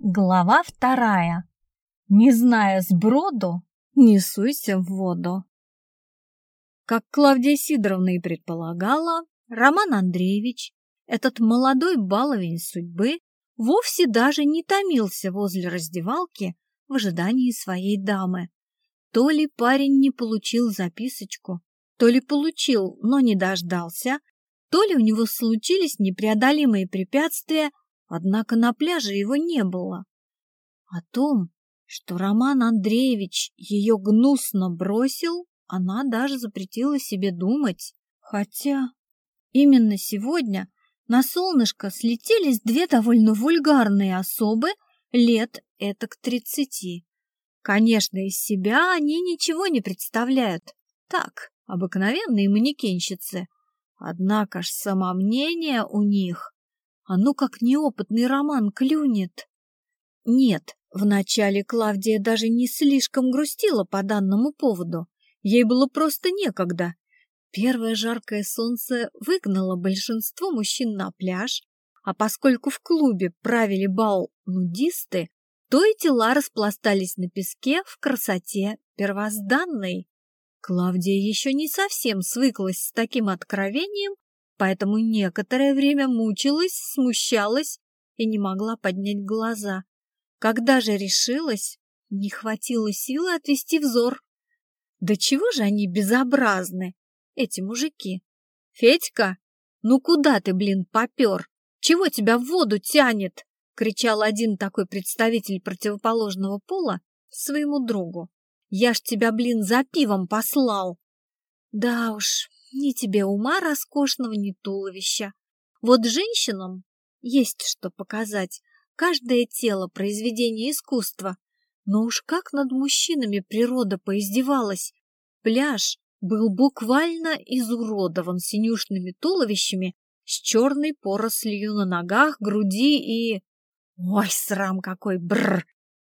Глава вторая. Не зная сброду, не суйся в воду. Как Клавдия Сидоровна и предполагала, Роман Андреевич, этот молодой баловень судьбы, вовсе даже не томился возле раздевалки в ожидании своей дамы. То ли парень не получил записочку, то ли получил, но не дождался, то ли у него случились непреодолимые препятствия, Однако на пляже его не было. О том, что Роман Андреевич ее гнусно бросил, она даже запретила себе думать. Хотя именно сегодня на солнышко слетелись две довольно вульгарные особы лет этак тридцати. Конечно, из себя они ничего не представляют. Так, обыкновенные манекенщицы. Однако ж самомнение у них а ну как неопытный роман клюнет. Нет, вначале Клавдия даже не слишком грустила по данному поводу. Ей было просто некогда. Первое жаркое солнце выгнало большинство мужчин на пляж, а поскольку в клубе правили бал нудисты, то и тела распластались на песке в красоте первозданной. Клавдия еще не совсем свыклась с таким откровением поэтому некоторое время мучилась, смущалась и не могла поднять глаза. Когда же решилась, не хватило силы отвести взор. Да чего же они безобразны, эти мужики? Федька, ну куда ты, блин, попер? Чего тебя в воду тянет? кричал один такой представитель противоположного пола своему другу. Я ж тебя, блин, за пивом послал. Да уж, ни тебе ума роскошного, ни туловища. Вот женщинам есть что показать. Каждое тело — произведение искусства. Но уж как над мужчинами природа поиздевалась. Пляж был буквально изуродован синюшными туловищами с черной порослью на ногах, груди и... Ой, срам какой, бррр!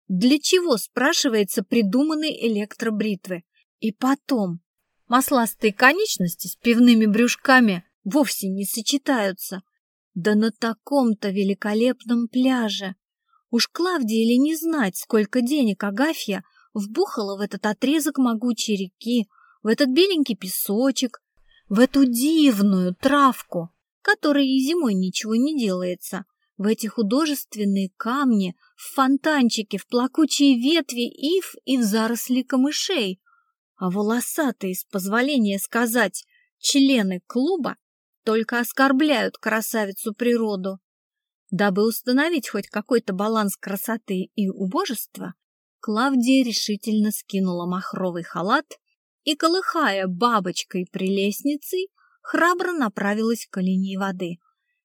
Для чего, спрашивается, придуманы электробритвы? И потом, Масластые конечности с пивными брюшками вовсе не сочетаются. Да на таком-то великолепном пляже. Уж Клавдии или не знать, сколько денег Агафья вбухала в этот отрезок могучей реки, в этот беленький песочек, в эту дивную травку, которой и зимой ничего не делается, в эти художественные камни, в фонтанчики, в плакучие ветви ив и в заросли камышей, а волосатые, с позволения сказать, члены клуба только оскорбляют красавицу природу. Дабы установить хоть какой-то баланс красоты и убожества, Клавдия решительно скинула махровый халат и, колыхая бабочкой прелестницей, храбро направилась к линии воды.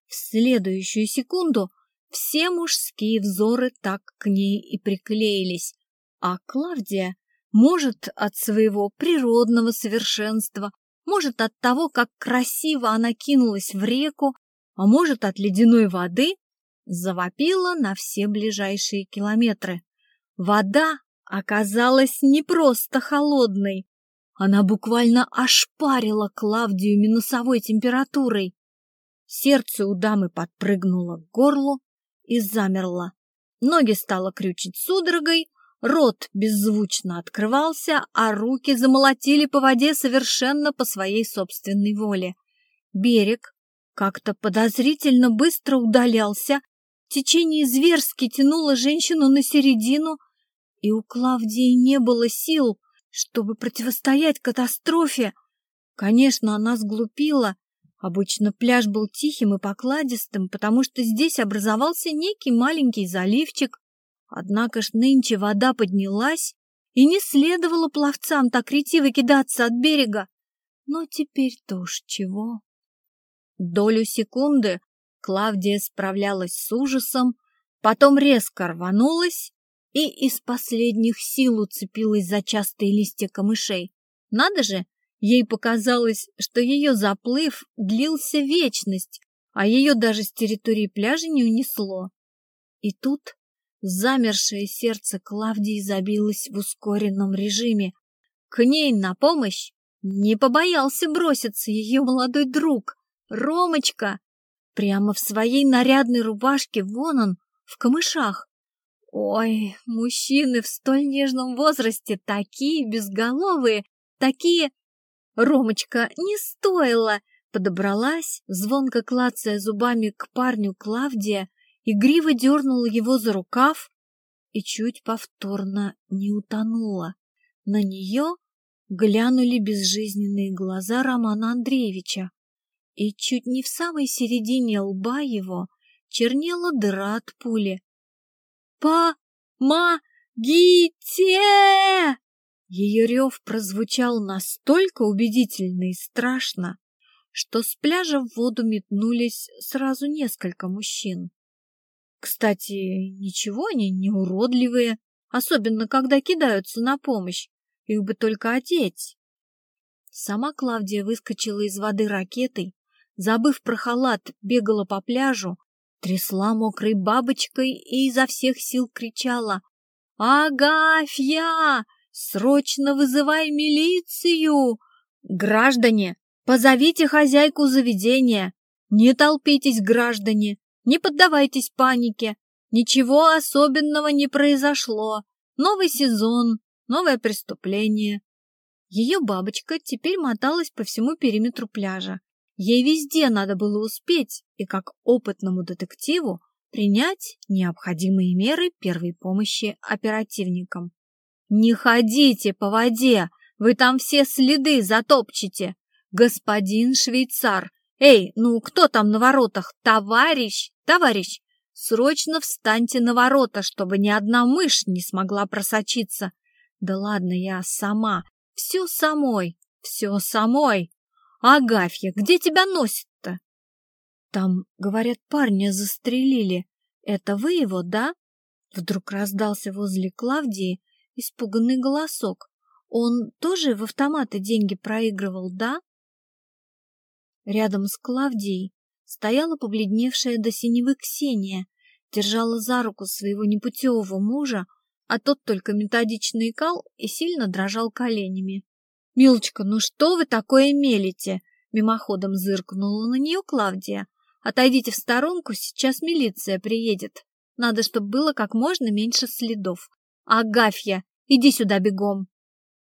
В следующую секунду все мужские взоры так к ней и приклеились, а Клавдия может, от своего природного совершенства, может, от того, как красиво она кинулась в реку, а может, от ледяной воды, завопила на все ближайшие километры. Вода оказалась не просто холодной, она буквально ошпарила Клавдию минусовой температурой. Сердце у дамы подпрыгнуло к горлу и замерло. Ноги стало крючить судорогой, Рот беззвучно открывался, а руки замолотили по воде совершенно по своей собственной воле. Берег как-то подозрительно быстро удалялся, течение зверски тянуло женщину на середину, и у Клавдии не было сил, чтобы противостоять катастрофе. Конечно, она сглупила. Обычно пляж был тихим и покладистым, потому что здесь образовался некий маленький заливчик, Однако ж нынче вода поднялась, и не следовало пловцам так ретиво кидаться от берега. Но теперь-то уж чего. Долю секунды Клавдия справлялась с ужасом, потом резко рванулась и из последних сил уцепилась за частые листья камышей. Надо же, ей показалось, что ее заплыв длился вечность, а ее даже с территории пляжа не унесло. И тут Замершее сердце Клавдии забилось в ускоренном режиме. К ней на помощь не побоялся броситься ее молодой друг, Ромочка. Прямо в своей нарядной рубашке, вон он, в камышах. Ой, мужчины в столь нежном возрасте такие безголовые, такие... Ромочка, не стоило! Подобралась, звонко клацая зубами к парню Клавдия, игриво дернула его за рукав и чуть повторно не утонула. На нее глянули безжизненные глаза Романа Андреевича, и чуть не в самой середине лба его чернела дыра от пули. «Помогите!» Ее рев прозвучал настолько убедительно и страшно, что с пляжа в воду метнулись сразу несколько мужчин. Кстати, ничего они не уродливые, особенно когда кидаются на помощь. Их бы только одеть. Сама Клавдия выскочила из воды ракетой, забыв про халат, бегала по пляжу, трясла мокрой бабочкой и изо всех сил кричала «Агафья! Срочно вызывай милицию! Граждане, позовите хозяйку заведения! Не толпитесь, граждане! Не поддавайтесь панике. Ничего особенного не произошло. Новый сезон, новое преступление. Ее бабочка теперь моталась по всему периметру пляжа. Ей везде надо было успеть и, как опытному детективу, принять необходимые меры первой помощи оперативникам. «Не ходите по воде! Вы там все следы затопчете! Господин швейцар, «Эй, ну кто там на воротах? Товарищ, товарищ, срочно встаньте на ворота, чтобы ни одна мышь не смогла просочиться. Да ладно, я сама, все самой, все самой. Агафья, где тебя носит-то?» «Там, говорят, парня застрелили. Это вы его, да?» Вдруг раздался возле Клавдии испуганный голосок. «Он тоже в автоматы деньги проигрывал, да?» Рядом с Клавдией стояла побледневшая до синевы Ксения, держала за руку своего непутевого мужа, а тот только методично икал и сильно дрожал коленями. «Милочка, ну что вы такое мелите?» Мимоходом зыркнула на нее Клавдия. «Отойдите в сторонку, сейчас милиция приедет. Надо, чтобы было как можно меньше следов. Агафья, иди сюда бегом!»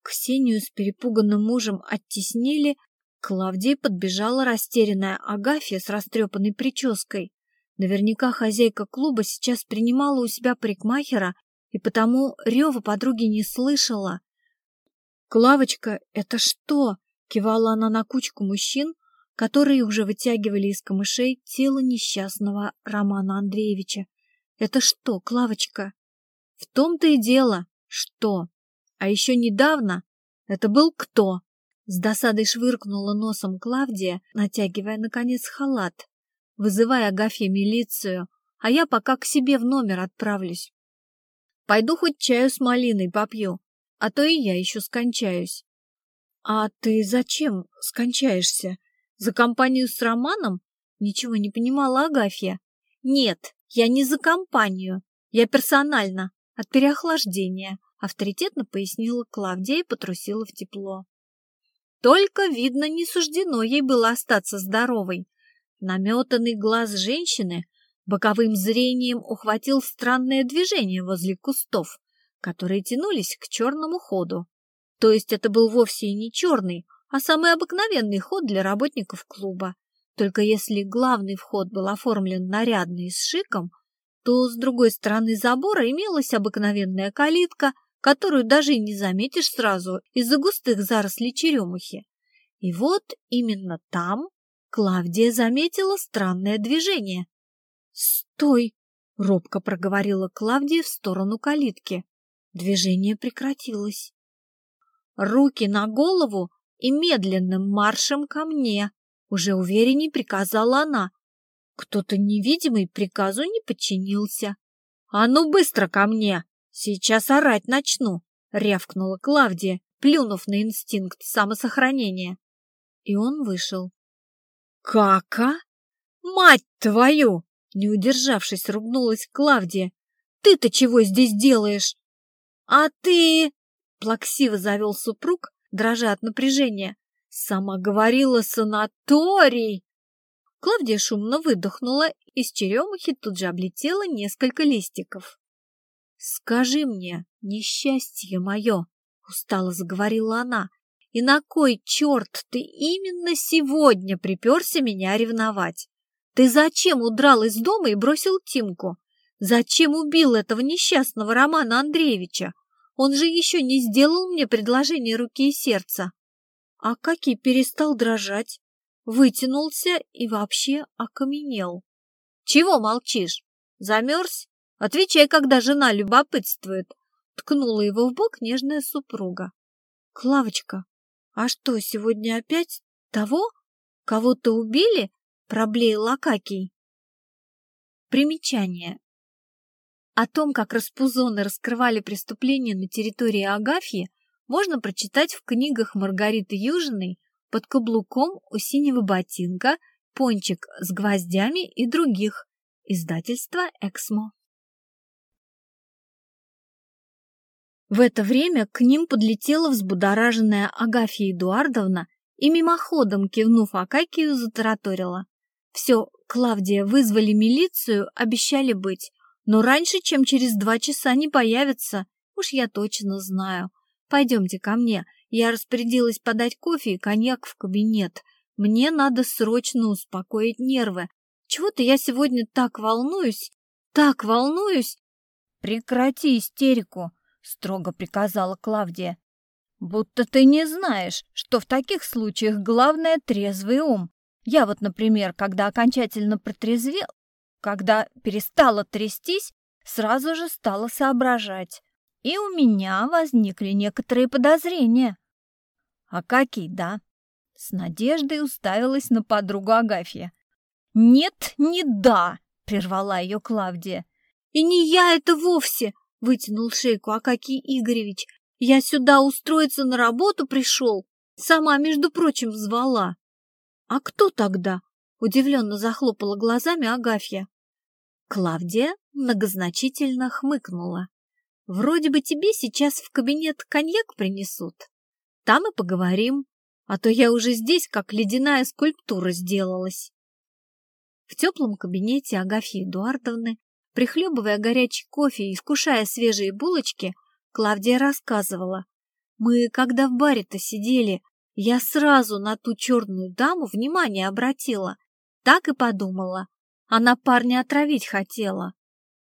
Ксению с перепуганным мужем оттеснили, Клавдии подбежала растерянная Агафья с растрепанной прической. Наверняка хозяйка клуба сейчас принимала у себя парикмахера, и потому рева подруги не слышала. «Клавочка, это что?» — кивала она на кучку мужчин, которые уже вытягивали из камышей тело несчастного Романа Андреевича. «Это что, Клавочка?» «В том-то и дело, что. А еще недавно это был кто?» С досадой швыркнула носом Клавдия, натягивая, наконец, халат, вызывая Агафье милицию, а я пока к себе в номер отправлюсь. Пойду хоть чаю с малиной попью, а то и я еще скончаюсь. А ты зачем скончаешься? За компанию с Романом? Ничего не понимала Агафья. Нет, я не за компанию. Я персонально, от переохлаждения, авторитетно пояснила Клавдия и потрусила в тепло. Только, видно, не суждено ей было остаться здоровой. Наметанный глаз женщины боковым зрением ухватил странное движение возле кустов, которые тянулись к черному ходу. То есть это был вовсе и не черный, а самый обыкновенный ход для работников клуба. Только если главный вход был оформлен нарядно и с шиком, то с другой стороны забора имелась обыкновенная калитка, которую даже и не заметишь сразу из-за густых зарослей черемухи. И вот именно там Клавдия заметила странное движение. «Стой!» — робко проговорила Клавдия в сторону калитки. Движение прекратилось. «Руки на голову и медленным маршем ко мне!» — уже уверенней приказала она. Кто-то невидимый приказу не подчинился. «А ну быстро ко мне!» «Сейчас орать начну!» — рявкнула Клавдия, плюнув на инстинкт самосохранения. И он вышел. «Кака? Мать твою!» Не удержавшись, ругнулась Клавдия. «Ты-то чего здесь делаешь?» «А ты...» — плаксиво завел супруг, дрожа от напряжения. «Сама говорила санаторий!» Клавдия шумно выдохнула, из черемухи тут же облетело несколько листиков. «Скажи мне, несчастье мое!» — устало заговорила она. «И на кой черт ты именно сегодня приперся меня ревновать? Ты зачем удрал из дома и бросил Тимку? Зачем убил этого несчастного Романа Андреевича? Он же еще не сделал мне предложение руки и сердца. А Каки перестал дрожать, вытянулся и вообще окаменел. Чего молчишь? Замерз? Отвечай, когда жена любопытствует. Ткнула его в бок нежная супруга. Клавочка, а что, сегодня опять того? Кого-то убили? Проблеял Акакий. Примечание. О том, как распузоны раскрывали преступления на территории Агафьи, можно прочитать в книгах Маргариты Южиной «Под каблуком у синего ботинка», «Пончик с гвоздями» и других. Издательство «Эксмо». В это время к ним подлетела взбудораженная Агафья Эдуардовна и мимоходом, кивнув Акакию, затараторила. «Все, Клавдия, вызвали милицию, обещали быть. Но раньше, чем через два часа не появится, уж я точно знаю. Пойдемте ко мне. Я распорядилась подать кофе и коньяк в кабинет. Мне надо срочно успокоить нервы. Чего-то я сегодня так волнуюсь, так волнуюсь. Прекрати истерику, строго приказала Клавдия. Будто ты не знаешь, что в таких случаях главное трезвый ум. Я вот, например, когда окончательно протрезвел, когда перестала трястись, сразу же стала соображать. И у меня возникли некоторые подозрения. А какие, да? С надеждой уставилась на подругу Агафья. «Нет, не да!» — прервала ее Клавдия. «И не я это вовсе!» — вытянул шейку Акакий Игоревич. «Я сюда устроиться на работу пришел. Сама, между прочим, звала». «А кто тогда?» — удивленно захлопала глазами Агафья. Клавдия многозначительно хмыкнула. «Вроде бы тебе сейчас в кабинет коньяк принесут. Там и поговорим, а то я уже здесь как ледяная скульптура сделалась». В теплом кабинете Агафьи Эдуардовны, прихлебывая горячий кофе и искушая свежие булочки, Клавдия рассказывала. «Мы, когда в баре-то сидели, я сразу на ту черную даму внимание обратила. Так и подумала, она парня отравить хотела.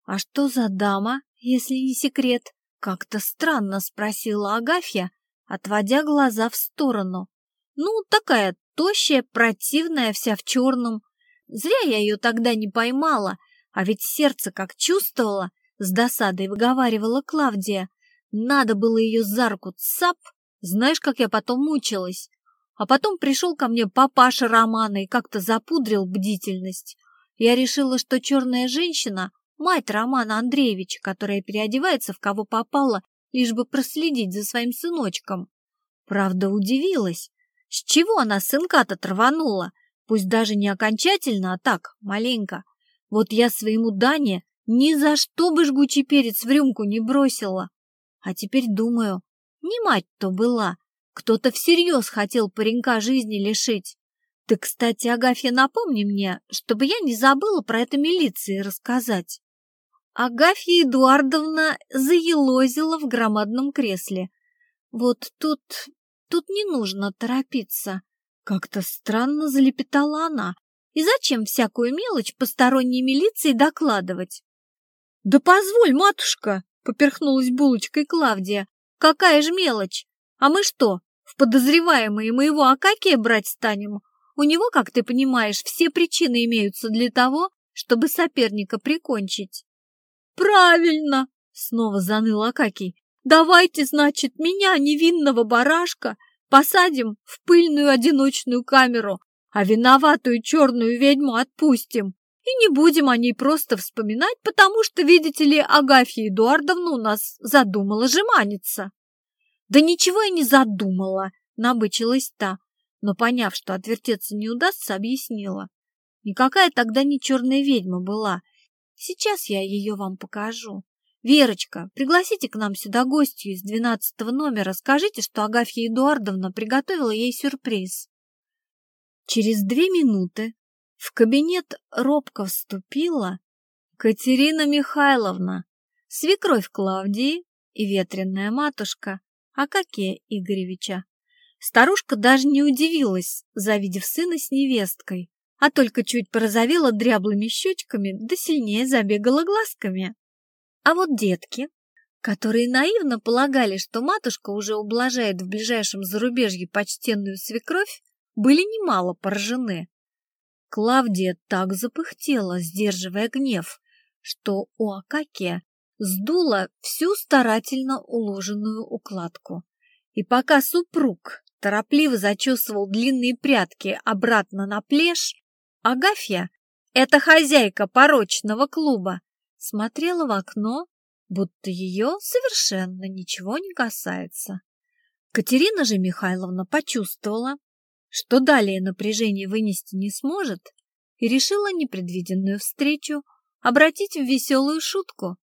А что за дама, если не секрет? Как-то странно спросила Агафья, отводя глаза в сторону. Ну, такая тощая, противная, вся в черном. Зря я ее тогда не поймала, а ведь сердце как чувствовала, с досадой выговаривала Клавдия. Надо было ее за руку цап, знаешь, как я потом мучилась. А потом пришел ко мне папаша Романа и как-то запудрил бдительность. Я решила, что черная женщина — мать Романа Андреевича, которая переодевается в кого попало, лишь бы проследить за своим сыночком. Правда, удивилась. С чего она сынка-то траванула? Пусть даже не окончательно, а так, маленько. Вот я своему Дане ни за что бы жгучий перец в рюмку не бросила. А теперь думаю, не мать-то была. Кто-то всерьез хотел паренька жизни лишить. Ты, кстати, Агафья, напомни мне, чтобы я не забыла про это милиции рассказать. Агафья Эдуардовна заелозила в громадном кресле. Вот тут, тут не нужно торопиться. Как-то странно залепетала она. И зачем всякую мелочь посторонней милиции докладывать? Да позволь, матушка, поперхнулась булочкой Клавдия. Какая же мелочь? А мы что, в подозреваемые моего Акакия брать станем? У него, как ты понимаешь, все причины имеются для того, чтобы соперника прикончить. Правильно, снова заныл Акакий. Давайте, значит, меня, невинного барашка, посадим в пыльную одиночную камеру, а виноватую черную ведьму отпустим. И не будем о ней просто вспоминать, потому что, видите ли, Агафья Эдуардовна у нас задумала жеманиться. Да ничего я не задумала, набычилась та но, поняв, что отвертеться не удастся, объяснила. Никакая тогда не черная ведьма была. Сейчас я ее вам покажу. Верочка, пригласите к нам сюда гостью из двенадцатого номера. Скажите, что Агафья Эдуардовна приготовила ей сюрприз. Через две минуты в кабинет робко вступила Катерина Михайловна свекровь Клавдии и ветреная матушка Акакия Игоревича. Старушка даже не удивилась, завидев сына с невесткой, а только чуть порозовела дряблыми щечками да сильнее забегала глазками. А вот детки, которые наивно полагали, что матушка уже ублажает в ближайшем зарубежье почтенную свекровь, были немало поражены. Клавдия так запыхтела, сдерживая гнев, что у Акакия сдула всю старательно уложенную укладку. И пока супруг торопливо зачесывал длинные прядки обратно на плешь, Агафья, эта хозяйка порочного клуба, смотрела в окно, будто ее совершенно ничего не касается. Катерина же Михайловна почувствовала, что далее напряжение вынести не сможет, и решила непредвиденную встречу обратить в веселую шутку.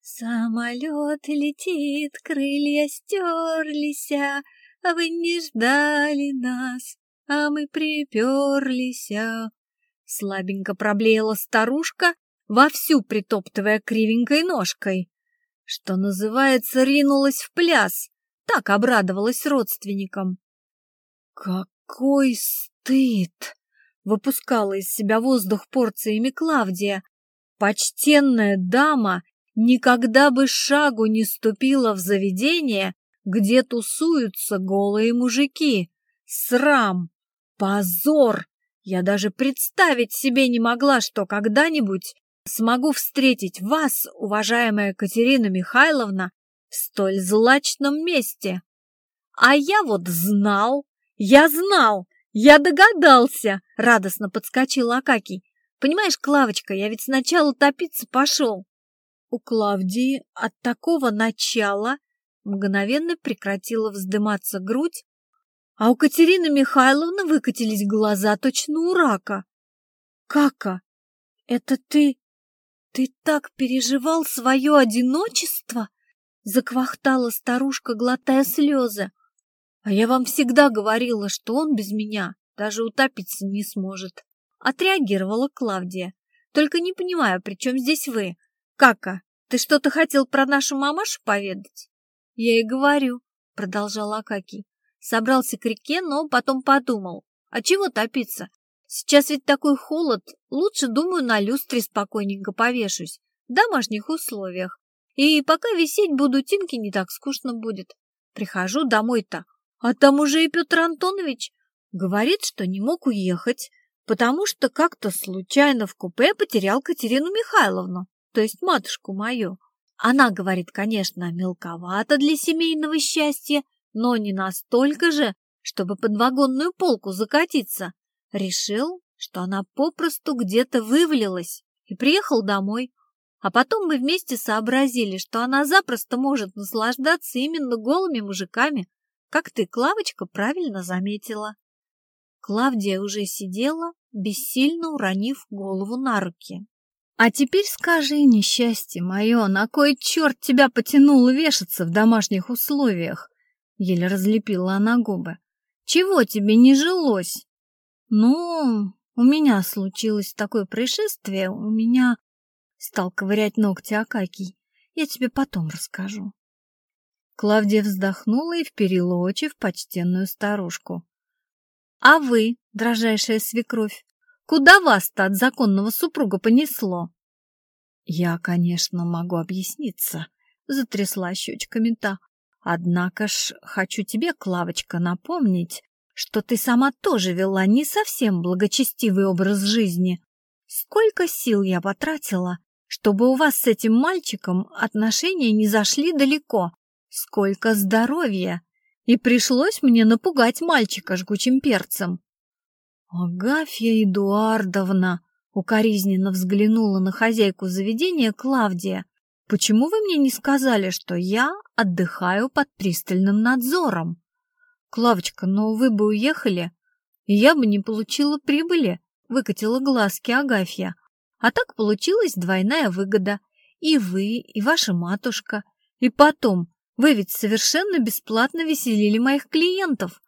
«Самолет летит, крылья стерлись, а вы не ждали нас, а мы приперлись. Слабенько проблеяла старушка, вовсю притоптывая кривенькой ножкой. Что называется, ринулась в пляс, так обрадовалась родственникам. «Какой стыд!» — выпускала из себя воздух порциями Клавдия. «Почтенная дама никогда бы шагу не ступила в заведение, где тусуются голые мужики. Срам! Позор! Я даже представить себе не могла, что когда-нибудь смогу встретить вас, уважаемая Катерина Михайловна, в столь злачном месте. А я вот знал, я знал, я догадался, радостно подскочил Акакий. Понимаешь, Клавочка, я ведь сначала топиться пошел. У Клавдии от такого начала мгновенно прекратила вздыматься грудь, а у Катерины Михайловны выкатились глаза точно у рака. «Кака, это ты... ты так переживал свое одиночество?» Заквахтала старушка, глотая слезы. «А я вам всегда говорила, что он без меня даже утопиться не сможет», отреагировала Клавдия. «Только не понимаю, при чем здесь вы? Кака, ты что-то хотел про нашу мамашу поведать?» «Я и говорю», — продолжал Акакий. Собрался к реке, но потом подумал. «А чего топиться? Сейчас ведь такой холод. Лучше, думаю, на люстре спокойненько повешусь. В домашних условиях. И пока висеть буду, Тинке не так скучно будет. Прихожу домой-то, а там уже и Петр Антонович говорит, что не мог уехать, потому что как-то случайно в купе потерял Катерину Михайловну, то есть матушку мою. Она, говорит, конечно, мелковато для семейного счастья, но не настолько же, чтобы под вагонную полку закатиться. Решил, что она попросту где-то вывалилась и приехал домой. А потом мы вместе сообразили, что она запросто может наслаждаться именно голыми мужиками, как ты, Клавочка, правильно заметила. Клавдия уже сидела, бессильно уронив голову на руки. А теперь скажи, несчастье мое, на кой черт тебя потянуло вешаться в домашних условиях? Еле разлепила она губы. Чего тебе не жилось? Ну, у меня случилось такое происшествие, у меня... Стал ковырять ногти Акакий. Я тебе потом расскажу. Клавдия вздохнула и вперила очи в почтенную старушку. «А вы, дрожайшая свекровь, Куда вас-то от законного супруга понесло? Я, конечно, могу объясниться, затрясла щечками та. Однако ж хочу тебе, Клавочка, напомнить, что ты сама тоже вела не совсем благочестивый образ жизни. Сколько сил я потратила, чтобы у вас с этим мальчиком отношения не зашли далеко, сколько здоровья, и пришлось мне напугать мальчика жгучим перцем. «Агафья Эдуардовна!» — укоризненно взглянула на хозяйку заведения Клавдия. «Почему вы мне не сказали, что я отдыхаю под пристальным надзором?» «Клавочка, но вы бы уехали, и я бы не получила прибыли», — выкатила глазки Агафья. «А так получилась двойная выгода. И вы, и ваша матушка. И потом, вы ведь совершенно бесплатно веселили моих клиентов.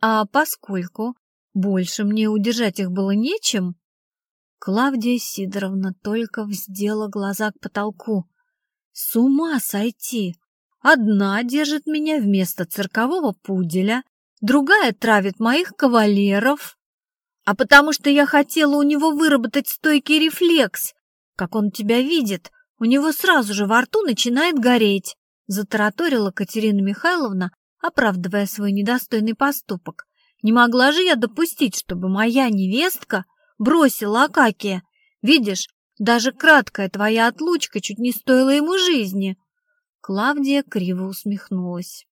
А поскольку больше мне удержать их было нечем. Клавдия Сидоровна только вздела глаза к потолку. С ума сойти! Одна держит меня вместо циркового пуделя, другая травит моих кавалеров. А потому что я хотела у него выработать стойкий рефлекс. Как он тебя видит, у него сразу же во рту начинает гореть, затараторила Катерина Михайловна, оправдывая свой недостойный поступок. Не могла же я допустить, чтобы моя невестка бросила Акакия. Видишь, даже краткая твоя отлучка чуть не стоила ему жизни. Клавдия криво усмехнулась.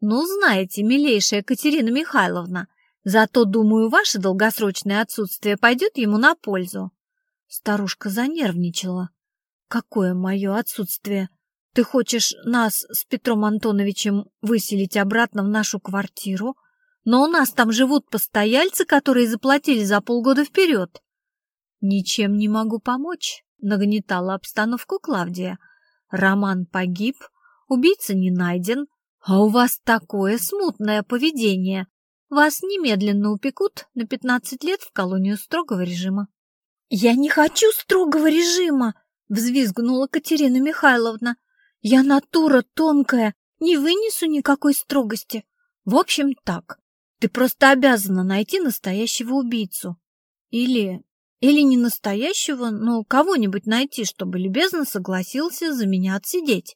Ну, знаете, милейшая Катерина Михайловна, зато, думаю, ваше долгосрочное отсутствие пойдет ему на пользу. Старушка занервничала. Какое мое отсутствие? Ты хочешь нас с Петром Антоновичем выселить обратно в нашу квартиру? Но у нас там живут постояльцы, которые заплатили за полгода вперед. Ничем не могу помочь, нагнетала обстановку Клавдия. Роман погиб, убийца не найден, а у вас такое смутное поведение. Вас немедленно упекут на 15 лет в колонию строгого режима. Я не хочу строгого режима, взвизгнула Катерина Михайловна. Я натура тонкая, не вынесу никакой строгости. В общем, так. Ты просто обязана найти настоящего убийцу. Или... Или не настоящего, но кого-нибудь найти, чтобы любезно согласился за меня отсидеть.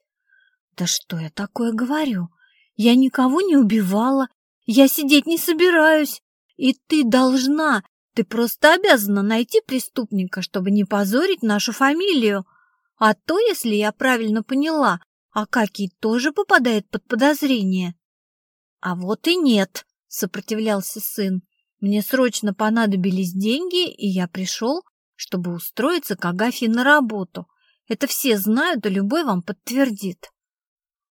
Да что я такое говорю? Я никого не убивала. Я сидеть не собираюсь. И ты должна, ты просто обязана найти преступника, чтобы не позорить нашу фамилию. А то, если я правильно поняла, Акакий тоже попадает под подозрение. А вот и нет сопротивлялся сын. Мне срочно понадобились деньги, и я пришел, чтобы устроиться к Агафье на работу. Это все знают, и любой вам подтвердит.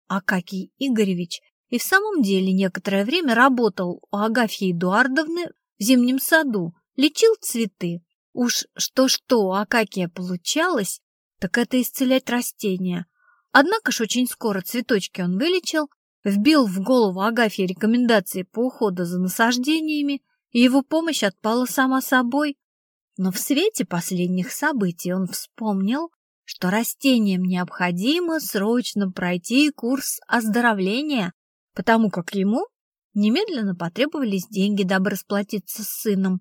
Акакий Игоревич и в самом деле некоторое время работал у Агафьи Эдуардовны в зимнем саду, лечил цветы. Уж что-что у Акакия получалось, так это исцелять растения. Однако ж очень скоро цветочки он вылечил, вбил в голову Агафье рекомендации по уходу за насаждениями, и его помощь отпала сама собой. Но в свете последних событий он вспомнил, что растениям необходимо срочно пройти курс оздоровления, потому как ему немедленно потребовались деньги, дабы расплатиться с сыном.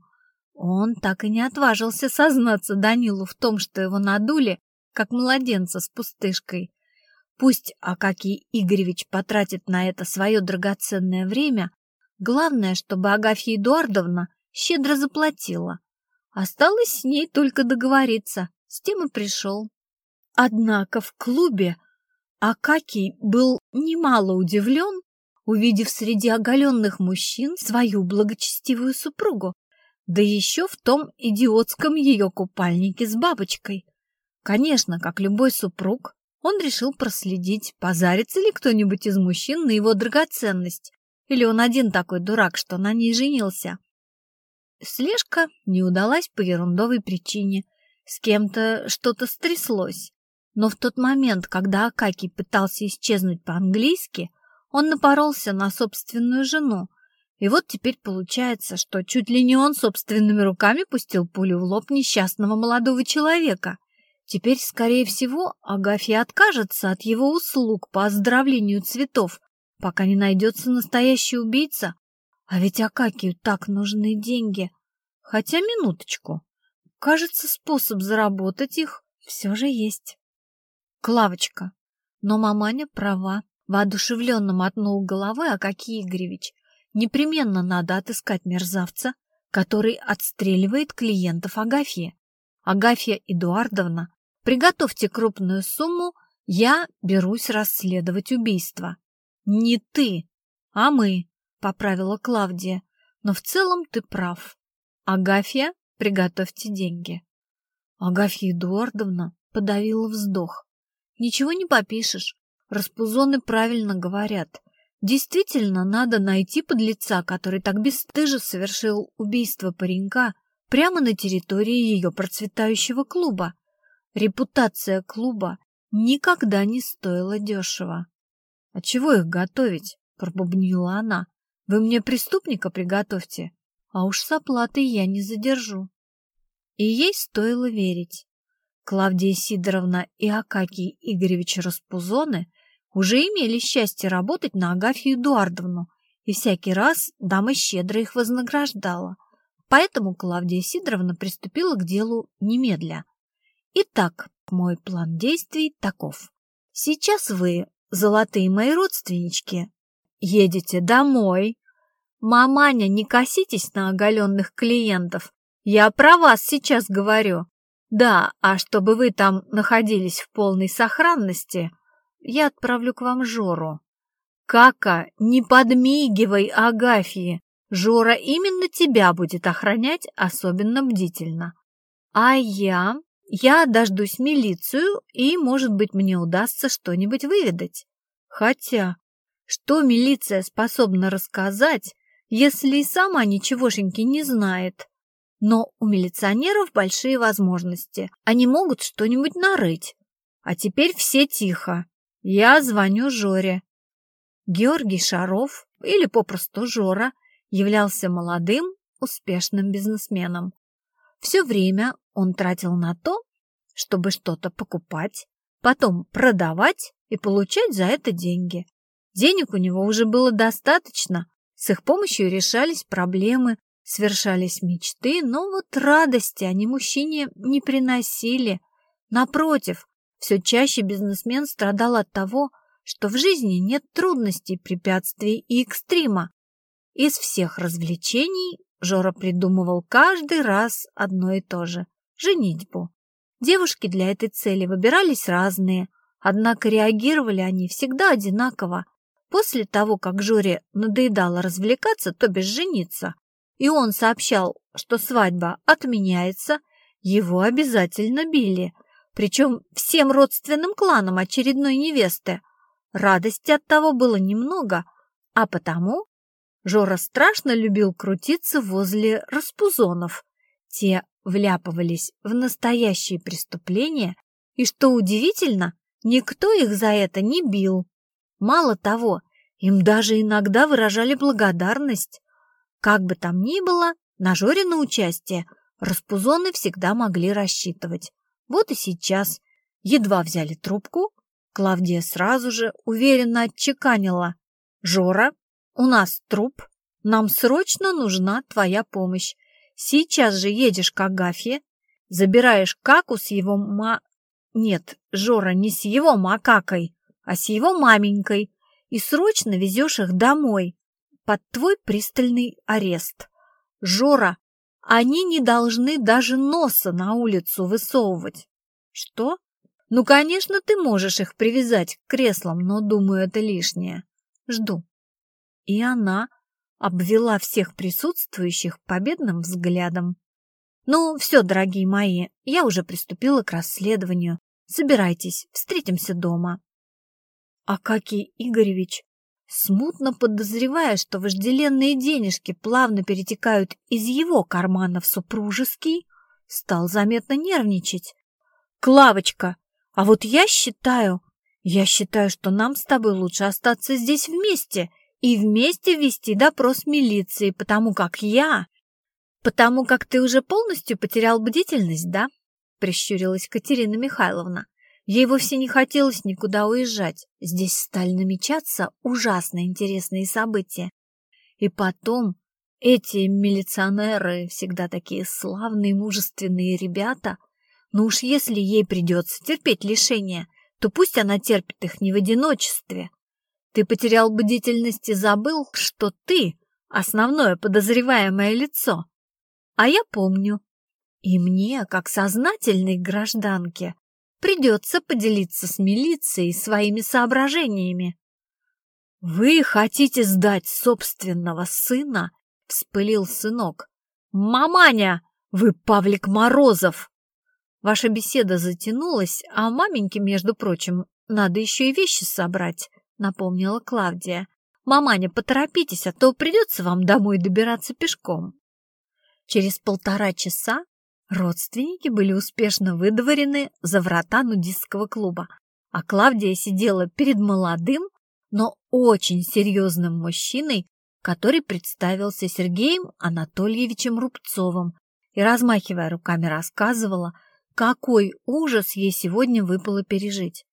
Он так и не отважился сознаться Данилу в том, что его надули, как младенца с пустышкой. Пусть Акакий Игоревич потратит на это свое драгоценное время, главное, чтобы Агафья Эдуардовна щедро заплатила. Осталось с ней только договориться, с тем и пришел. Однако в клубе Акакий был немало удивлен, увидев среди оголенных мужчин свою благочестивую супругу, да еще в том идиотском ее купальнике с бабочкой. Конечно, как любой супруг, он решил проследить, позарится ли кто-нибудь из мужчин на его драгоценность, или он один такой дурак, что на ней женился. Слежка не удалась по ерундовой причине. С кем-то что-то стряслось. Но в тот момент, когда Акакий пытался исчезнуть по-английски, он напоролся на собственную жену. И вот теперь получается, что чуть ли не он собственными руками пустил пулю в лоб несчастного молодого человека. Теперь, скорее всего, Агафья откажется от его услуг по оздоровлению цветов, пока не найдется настоящий убийца. А ведь Акакию так нужны деньги. Хотя минуточку. Кажется, способ заработать их все же есть. Клавочка. Но маманя права. Воодушевленно мотнул головой Акакий Игоревич. Непременно надо отыскать мерзавца, который отстреливает клиентов Агафьи. Агафья Эдуардовна Приготовьте крупную сумму, я берусь расследовать убийство. Не ты, а мы, поправила Клавдия. Но в целом ты прав. Агафья, приготовьте деньги. Агафья Эдуардовна подавила вздох. Ничего не попишешь. Распузоны правильно говорят. Действительно, надо найти подлеца, который так бесстыже совершил убийство паренька прямо на территории ее процветающего клуба. Репутация клуба никогда не стоила дешево. «А чего их готовить?» — пробубнила она. «Вы мне преступника приготовьте, а уж с оплатой я не задержу». И ей стоило верить. Клавдия Сидоровна и Акакий Игоревич Распузоны уже имели счастье работать на Агафью Эдуардовну, и всякий раз дама щедро их вознаграждала. Поэтому Клавдия Сидоровна приступила к делу немедля. Итак, мой план действий таков. Сейчас вы, золотые мои родственнички, едете домой. Маманя, не коситесь на оголенных клиентов. Я про вас сейчас говорю. Да, а чтобы вы там находились в полной сохранности, я отправлю к вам Жору. Кака, не подмигивай Агафье. Жора именно тебя будет охранять особенно бдительно. А я... Я дождусь милицию, и, может быть, мне удастся что-нибудь выведать. Хотя, что милиция способна рассказать, если и сама ничегошеньки не знает? Но у милиционеров большие возможности. Они могут что-нибудь нарыть. А теперь все тихо. Я звоню Жоре. Георгий Шаров, или попросту Жора, являлся молодым, успешным бизнесменом. Все время он тратил на то, чтобы что-то покупать, потом продавать и получать за это деньги. Денег у него уже было достаточно, с их помощью решались проблемы, свершались мечты, но вот радости они мужчине не приносили. Напротив, все чаще бизнесмен страдал от того, что в жизни нет трудностей, препятствий и экстрима. Из всех развлечений Жора придумывал каждый раз одно и то же – женитьбу. Девушки для этой цели выбирались разные, однако реагировали они всегда одинаково. После того, как Жоре надоедало развлекаться, то без жениться, и он сообщал, что свадьба отменяется, его обязательно били, причем всем родственным кланам очередной невесты. Радости от того было немного, а потому Жора страшно любил крутиться возле распузонов. Те вляпывались в настоящие преступления, и, что удивительно, никто их за это не бил. Мало того, им даже иногда выражали благодарность. Как бы там ни было, на Жорина участие распузоны всегда могли рассчитывать. Вот и сейчас. Едва взяли трубку, Клавдия сразу же уверенно отчеканила. «Жора, у нас труп, нам срочно нужна твоя помощь. Сейчас же едешь к Агафье, забираешь Каку с его ма... Нет, Жора, не с его макакой, а с его маменькой, и срочно везешь их домой под твой пристальный арест. Жора, они не должны даже носа на улицу высовывать. Что? Ну, конечно, ты можешь их привязать к креслам, но, думаю, это лишнее. Жду. И она обвела всех присутствующих победным взглядом. Ну, все, дорогие мои, я уже приступила к расследованию. Собирайтесь, встретимся дома. Акакий Игоревич смутно подозревая, что вожделенные денежки плавно перетекают из его кармана в супружеский, стал заметно нервничать. «Клавочка, а вот я считаю, я считаю, что нам с тобой лучше остаться здесь вместе и вместе вести допрос милиции, потому как я... Потому как ты уже полностью потерял бдительность, да?» — прищурилась Катерина Михайловна. Ей вовсе не хотелось никуда уезжать. Здесь стали намечаться ужасно интересные события. И потом эти милиционеры всегда такие славные, мужественные ребята. Но уж если ей придется терпеть лишения, то пусть она терпит их не в одиночестве. Ты потерял бдительность и забыл, что ты — основное подозреваемое лицо. А я помню. И мне, как сознательной гражданке, Придется поделиться с милицией своими соображениями. «Вы хотите сдать собственного сына?» — вспылил сынок. «Маманя, вы Павлик Морозов!» Ваша беседа затянулась, а маменьке, между прочим, надо еще и вещи собрать, напомнила Клавдия. Маманя, поторопитесь, а то придется вам домой добираться пешком. Через полтора часа Родственники были успешно выдворены за врата нудистского клуба, а Клавдия сидела перед молодым, но очень серьезным мужчиной, который представился Сергеем Анатольевичем Рубцовым и, размахивая руками, рассказывала, какой ужас ей сегодня выпало пережить.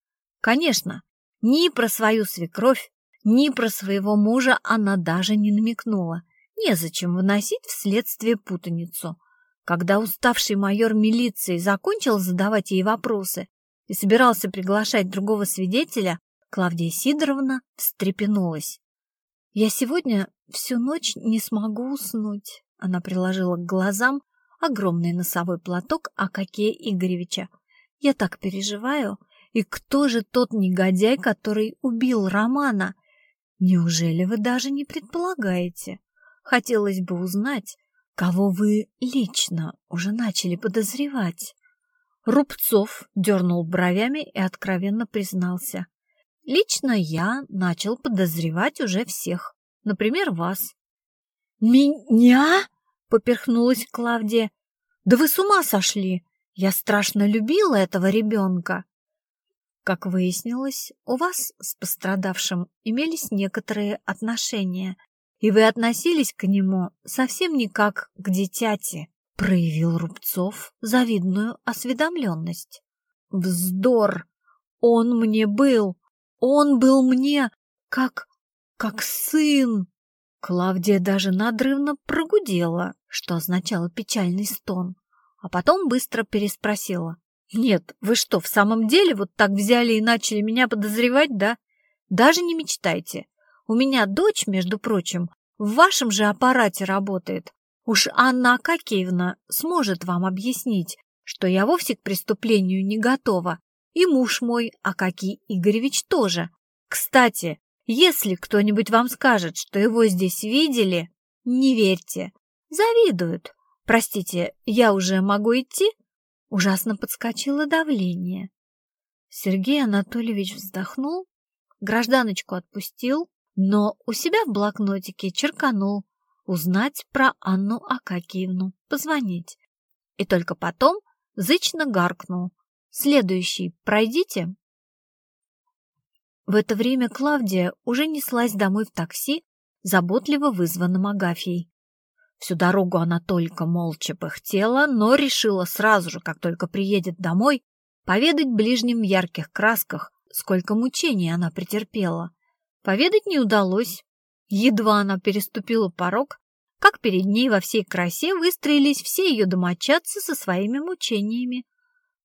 Конечно, ни про свою свекровь, ни про своего мужа она даже не намекнула. Незачем выносить вследствие путаницу. Когда уставший майор милиции закончил задавать ей вопросы и собирался приглашать другого свидетеля, Клавдия Сидоровна встрепенулась. «Я сегодня всю ночь не смогу уснуть», — она приложила к глазам огромный носовой платок Акакея Игоревича. «Я так переживаю. И кто же тот негодяй, который убил Романа? Неужели вы даже не предполагаете? Хотелось бы узнать, кого вы лично уже начали подозревать». Рубцов дернул бровями и откровенно признался. «Лично я начал подозревать уже всех, например, вас». «Меня?» — поперхнулась Клавдия. «Да вы с ума сошли! Я страшно любила этого ребенка!» Как выяснилось, у вас с пострадавшим имелись некоторые отношения, и вы относились к нему совсем не как к дитяти, проявил Рубцов завидную осведомленность. Вздор! Он мне был! Он был мне как... как сын! Клавдия даже надрывно прогудела, что означало печальный стон, а потом быстро переспросила. «Нет, вы что, в самом деле вот так взяли и начали меня подозревать, да? Даже не мечтайте. У меня дочь, между прочим, в вашем же аппарате работает. Уж Анна Акакеевна сможет вам объяснить, что я вовсе к преступлению не готова. И муж мой, Акакий Игоревич, тоже. Кстати, если кто-нибудь вам скажет, что его здесь видели, не верьте. Завидуют. Простите, я уже могу идти? Ужасно подскочило давление. Сергей Анатольевич вздохнул, гражданочку отпустил, но у себя в блокнотике черканул узнать про Анну Акакиевну, позвонить. И только потом зычно гаркнул. Следующий пройдите. В это время Клавдия уже неслась домой в такси, заботливо вызванном Агафьей. Всю дорогу она только молча пыхтела, но решила сразу же, как только приедет домой, поведать ближним в ярких красках, сколько мучений она претерпела. Поведать не удалось. Едва она переступила порог, как перед ней во всей красе выстроились все ее домочадцы со своими мучениями.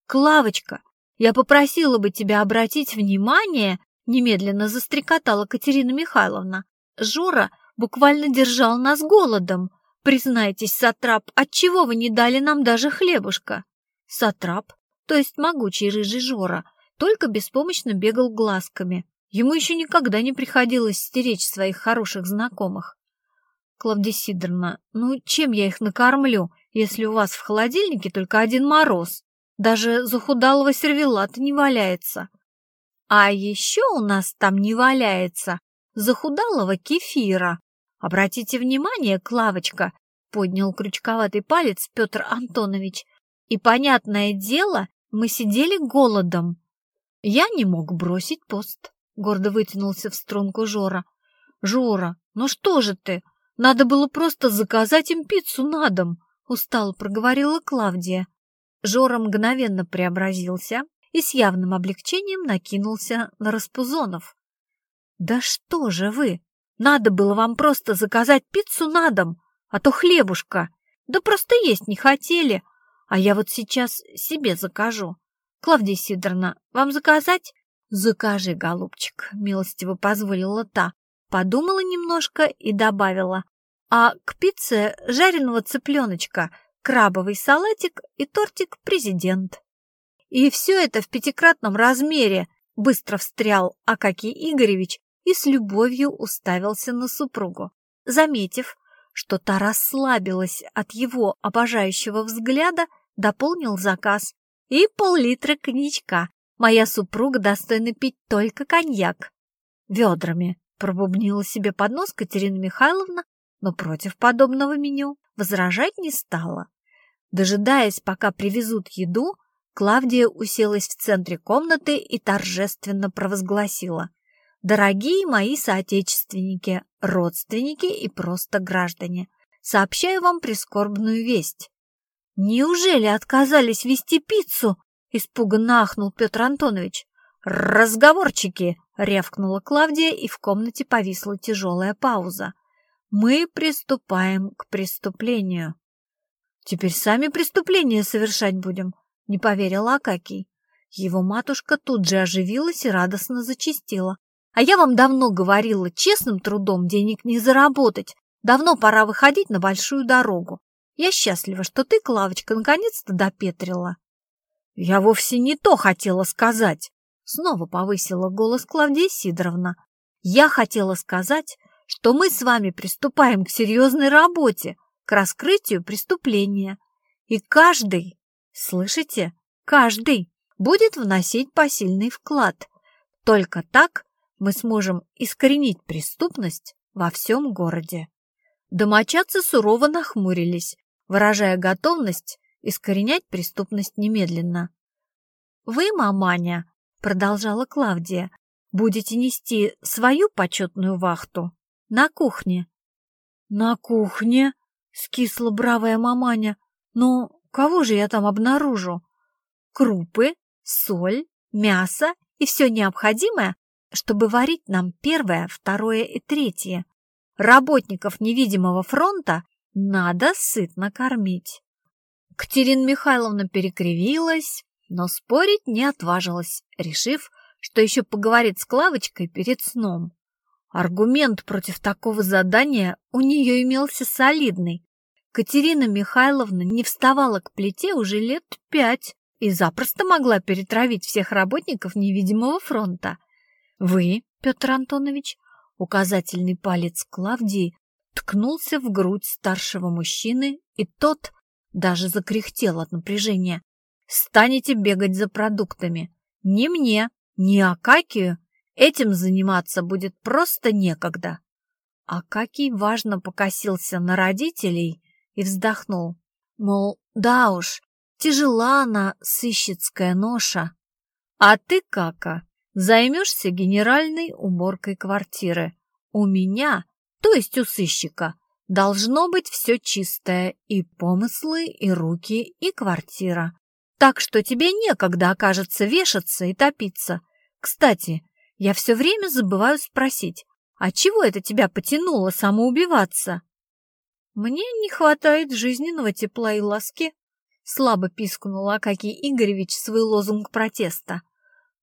«Клавочка, я попросила бы тебя обратить внимание Немедленно застрекотала Катерина Михайловна. Жора буквально держал нас голодом. Признайтесь, Сатрап, отчего вы не дали нам даже хлебушка? Сатрап, то есть могучий рыжий Жора, только беспомощно бегал глазками. Ему еще никогда не приходилось стеречь своих хороших знакомых. Клавдия Сидоровна, ну чем я их накормлю, если у вас в холодильнике только один мороз? Даже захудалого сервелата не валяется. А еще у нас там не валяется захудалого кефира. Обратите внимание, Клавочка, поднял крючковатый палец Петр Антонович. И, понятное дело, мы сидели голодом. Я не мог бросить пост, гордо вытянулся в струнку Жора. Жора, ну что же ты? Надо было просто заказать им пиццу на дом, устало проговорила Клавдия. Жора мгновенно преобразился, и с явным облегчением накинулся на Распузонов. «Да что же вы! Надо было вам просто заказать пиццу на дом, а то хлебушка. Да просто есть не хотели, а я вот сейчас себе закажу. Клавдия Сидоровна, вам заказать?» «Закажи, голубчик», — милостиво позволила та. Подумала немножко и добавила. «А к пицце жареного цыпленочка, крабовый салатик и тортик «Президент». И все это в пятикратном размере, быстро встрял Акакий Игоревич и с любовью уставился на супругу, заметив, что та расслабилась от его обожающего взгляда, дополнил заказ. И пол-литра коньячка. Моя супруга достойна пить только коньяк. Ведрами пробубнила себе под нос Катерина Михайловна, но против подобного меню возражать не стала. Дожидаясь, пока привезут еду, Клавдия уселась в центре комнаты и торжественно провозгласила. «Дорогие мои соотечественники, родственники и просто граждане, сообщаю вам прискорбную весть». Неужели отказались вести пиццу? Испуганно ахнул Петр Антонович. «Разговорчики!» — рявкнула Клавдия, и в комнате повисла тяжелая пауза. «Мы приступаем к преступлению». «Теперь сами преступления совершать будем», — не поверил Акакий. Его матушка тут же оживилась и радостно зачастила. «А я вам давно говорила, честным трудом денег не заработать. Давно пора выходить на большую дорогу. Я счастлива, что ты, Клавочка, наконец-то допетрила». «Я вовсе не то хотела сказать», — снова повысила голос Клавдия Сидоровна. «Я хотела сказать, что мы с вами приступаем к серьезной работе, к раскрытию преступления. И каждый, слышите, каждый будет вносить посильный вклад. Только так мы сможем искоренить преступность во всем городе. Домочадцы сурово нахмурились, выражая готовность искоренять преступность немедленно. «Вы, маманя», — продолжала Клавдия, — «будете нести свою почетную вахту на кухне». «На кухне?» Скисла бравая маманя. Но кого же я там обнаружу? Крупы, соль, мясо и все необходимое, чтобы варить нам первое, второе и третье. Работников невидимого фронта надо сытно кормить. Катерина Михайловна перекривилась, но спорить не отважилась, решив, что еще поговорит с Клавочкой перед сном. Аргумент против такого задания у нее имелся солидный. Катерина Михайловна не вставала к плите уже лет пять и запросто могла перетравить всех работников невидимого фронта. Вы, Петр Антонович, указательный палец Клавдии ткнулся в грудь старшего мужчины, и тот даже закряхтел от напряжения. Станете бегать за продуктами. Ни мне, ни Акакию Этим заниматься будет просто некогда. Акакий важно покосился на родителей и вздохнул. Мол, да уж, тяжела она, сыщицкая ноша. А ты, Кака, займешься генеральной уборкой квартиры. У меня, то есть у сыщика, должно быть все чистое, и помыслы, и руки, и квартира. Так что тебе некогда окажется вешаться и топиться. Кстати, я все время забываю спросить, а чего это тебя потянуло самоубиваться? Мне не хватает жизненного тепла и ласки, слабо пискнул Акакий Игоревич свой лозунг протеста.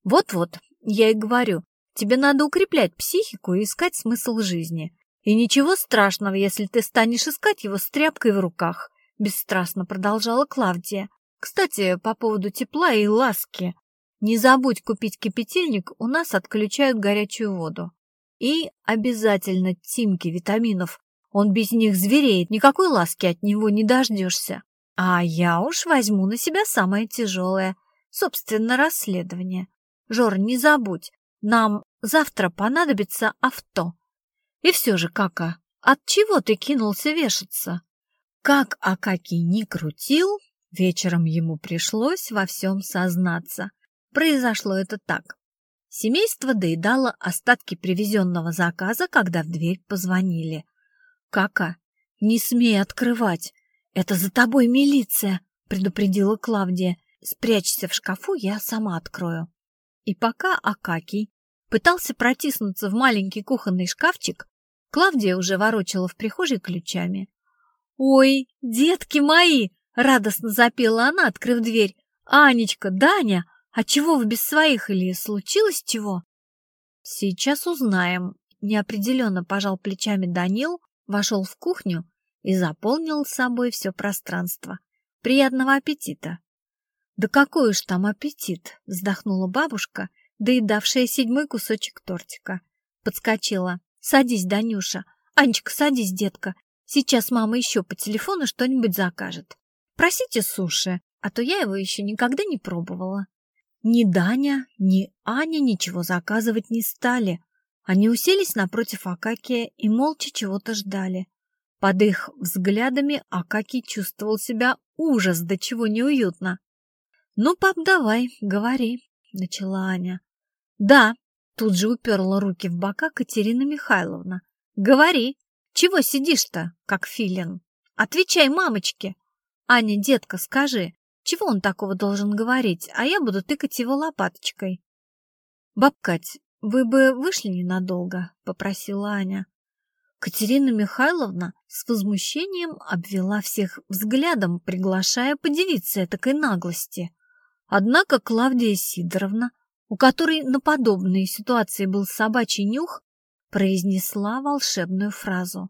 Вот-вот, я и говорю, тебе надо укреплять психику и искать смысл жизни. И ничего страшного, если ты станешь искать его с тряпкой в руках, бесстрастно продолжала Клавдия. Кстати, по поводу тепла и ласки. Не забудь купить кипятильник, у нас отключают горячую воду. И обязательно Тимки витаминов. Он без них звереет, никакой ласки от него не дождешься. А я уж возьму на себя самое тяжелое, собственно, расследование. Жор, не забудь, нам завтра понадобится авто. И все же, Кака, от чего ты кинулся вешаться? Как Акакий не крутил, вечером ему пришлось во всем сознаться. Произошло это так. Семейство доедало остатки привезенного заказа, когда в дверь позвонили. «Кака, не смей открывать! Это за тобой милиция!» — предупредила Клавдия. «Спрячься в шкафу, я сама открою». И пока Акакий пытался протиснуться в маленький кухонный шкафчик, Клавдия уже ворочала в прихожей ключами. «Ой, детки мои!» — радостно запела она, открыв дверь. «Анечка, Даня, а чего вы без своих или случилось чего? Сейчас узнаем. Неопределенно пожал плечами Данил, вошел в кухню и заполнил собой все пространство. Приятного аппетита! Да какой уж там аппетит! Вздохнула бабушка, доедавшая седьмой кусочек тортика. Подскочила. Садись, Данюша. Анечка, садись, детка. Сейчас мама еще по телефону что-нибудь закажет. Просите суши, а то я его еще никогда не пробовала. Ни Даня, ни Аня ничего заказывать не стали. Они уселись напротив Акакия и молча чего-то ждали. Под их взглядами Акакий чувствовал себя ужас, до чего неуютно. «Ну, пап, давай, говори», — начала Аня. «Да», — тут же уперла руки в бока Катерина Михайловна. «Говори, чего сидишь-то, как филин? Отвечай мамочке!» Аня, детка, скажи, чего он такого должен говорить, а я буду тыкать его лопаточкой. Баб Кать, вы бы вышли ненадолго, попросила Аня. Катерина Михайловна с возмущением обвела всех взглядом, приглашая подивиться этакой наглости. Однако Клавдия Сидоровна, у которой на подобные ситуации был собачий нюх, произнесла волшебную фразу.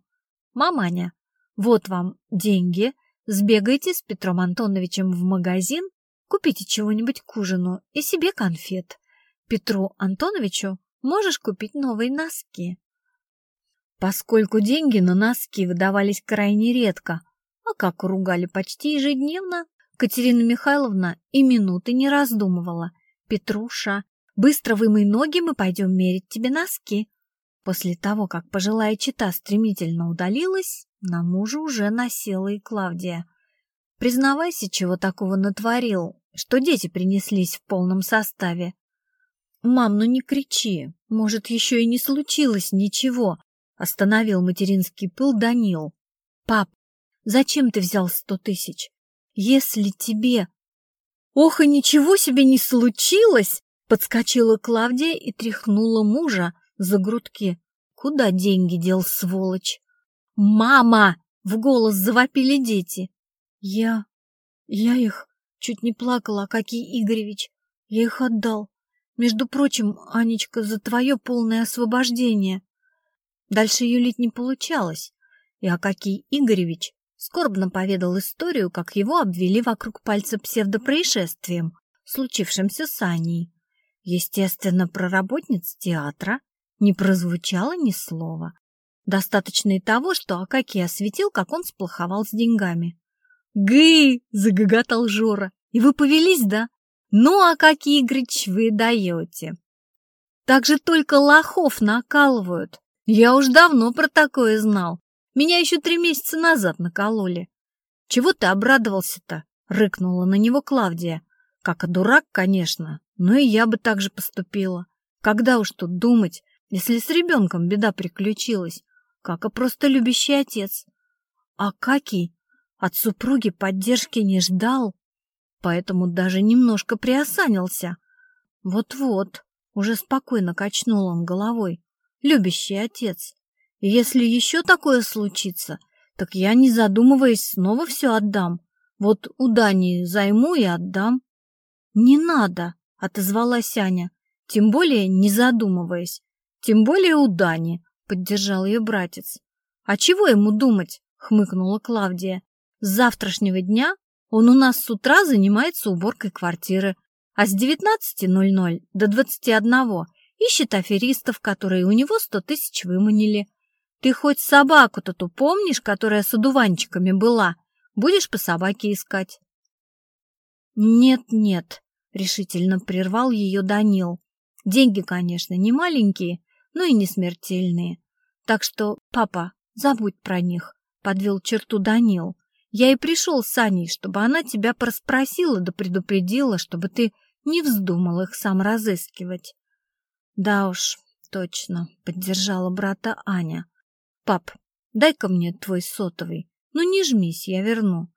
«Маманя, вот вам деньги, сбегайте с Петром Антоновичем в магазин, купите чего-нибудь к ужину и себе конфет. Петру Антоновичу можешь купить новые носки». Поскольку деньги на носки выдавались крайне редко, а как ругали почти ежедневно, Катерина Михайловна и минуты не раздумывала. «Петруша, быстро вымой ноги, мы пойдем мерить тебе носки». После того, как пожилая чита стремительно удалилась, на мужа уже насела и Клавдия. «Признавайся, чего такого натворил, что дети принеслись в полном составе». «Мам, ну не кричи, может, еще и не случилось ничего», — остановил материнский пыл Данил. «Пап, зачем ты взял сто тысяч? Если тебе... Ох, и ничего себе не случилось! Подскочила Клавдия и тряхнула мужа за грудки. Куда деньги дел, сволочь? Мама! В голос завопили дети. Я... я их... Чуть не плакала, Акакий Игоревич. Я их отдал. Между прочим, Анечка, за твое полное освобождение. Дальше юлить не получалось, и Акакий Игоревич скорбно поведал историю, как его обвели вокруг пальца псевдопроисшествием, случившимся с Аней. Естественно, про работниц театра не прозвучало ни слова. Достаточно и того, что Акакий осветил, как он сплоховал с деньгами. «Гы!» — загоготал Жора. «И вы повелись, да? Ну, Акакий Игоревич, вы даете!» «Так же только лохов накалывают. Я уж давно про такое знал. Меня еще три месяца назад накололи. Чего ты обрадовался-то? Рыкнула на него Клавдия. Как и дурак, конечно, но и я бы так же поступила. Когда уж тут думать, если с ребенком беда приключилась? Как и просто любящий отец. А Какий от супруги поддержки не ждал, поэтому даже немножко приосанился. Вот-вот, уже спокойно качнул он головой. Любящий отец. Если еще такое случится, так я, не задумываясь, снова все отдам. Вот у Дани займу и отдам. Не надо, отозвалась Аня, тем более не задумываясь. Тем более у Дани, поддержал ее братец. А чего ему думать, хмыкнула Клавдия. С завтрашнего дня он у нас с утра занимается уборкой квартиры, а с 19.00 до 21 ищет аферистов, которые у него сто тысяч выманили. Ты хоть собаку-то ту помнишь, которая с одуванчиками была? Будешь по собаке искать?» «Нет-нет», — решительно прервал ее Данил. «Деньги, конечно, не маленькие, но и не смертельные. Так что, папа, забудь про них», — подвел черту Данил. «Я и пришел с Аней, чтобы она тебя проспросила да предупредила, чтобы ты не вздумал их сам разыскивать». «Да уж, точно», — поддержала брата Аня. «Пап, дай-ка мне твой сотовый. Ну не жмись, я верну.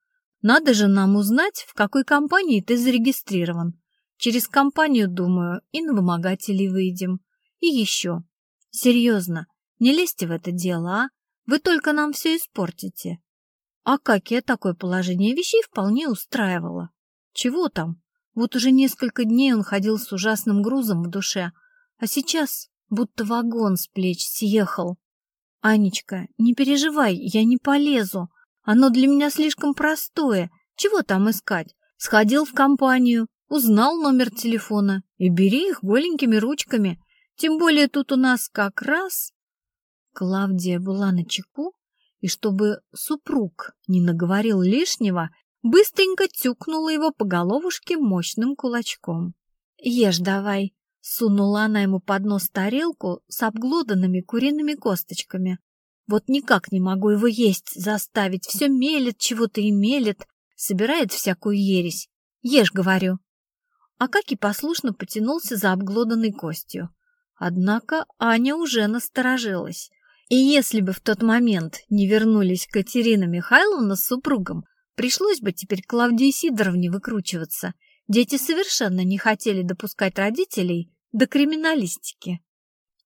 Надо же нам узнать, в какой компании ты зарегистрирован. Через компанию, думаю, и на вымогателей выйдем. И еще. Серьезно, не лезьте в это дело, а? Вы только нам все испортите». А как я такое положение вещей вполне устраивало. Чего там? Вот уже несколько дней он ходил с ужасным грузом в душе, а сейчас будто вагон с плеч съехал. «Анечка, не переживай, я не полезу. Оно для меня слишком простое. Чего там искать? Сходил в компанию, узнал номер телефона и бери их голенькими ручками. Тем более тут у нас как раз...» Клавдия была на чеку, и чтобы супруг не наговорил лишнего, быстренько тюкнула его по головушке мощным кулачком. «Ешь давай», Сунула она ему под нос тарелку с обглоданными куриными косточками. Вот никак не могу его есть заставить, все мелет, чего-то и мелет, собирает всякую ересь. Ешь, говорю. А как и послушно потянулся за обглоданной костью. Однако Аня уже насторожилась. И если бы в тот момент не вернулись Катерина Михайловна с супругом, Пришлось бы теперь Клавдии Сидоровне выкручиваться. Дети совершенно не хотели допускать родителей до криминалистики.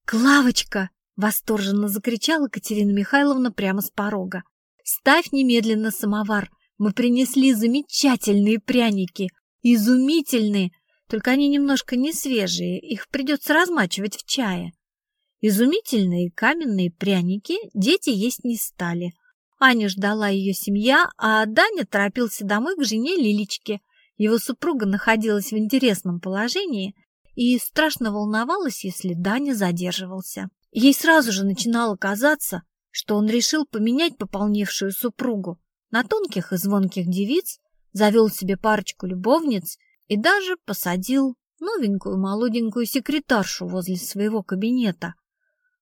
«Клавочка!» — восторженно закричала Катерина Михайловна прямо с порога. «Ставь немедленно самовар. Мы принесли замечательные пряники. Изумительные! Только они немножко не свежие, их придется размачивать в чае». Изумительные каменные пряники дети есть не стали — Аню ждала ее семья, а Даня торопился домой к жене Лилечке. Его супруга находилась в интересном положении и страшно волновалась, если Даня задерживался. Ей сразу же начинало казаться, что он решил поменять пополневшую супругу на тонких и звонких девиц, завел себе парочку любовниц и даже посадил новенькую молоденькую секретаршу возле своего кабинета.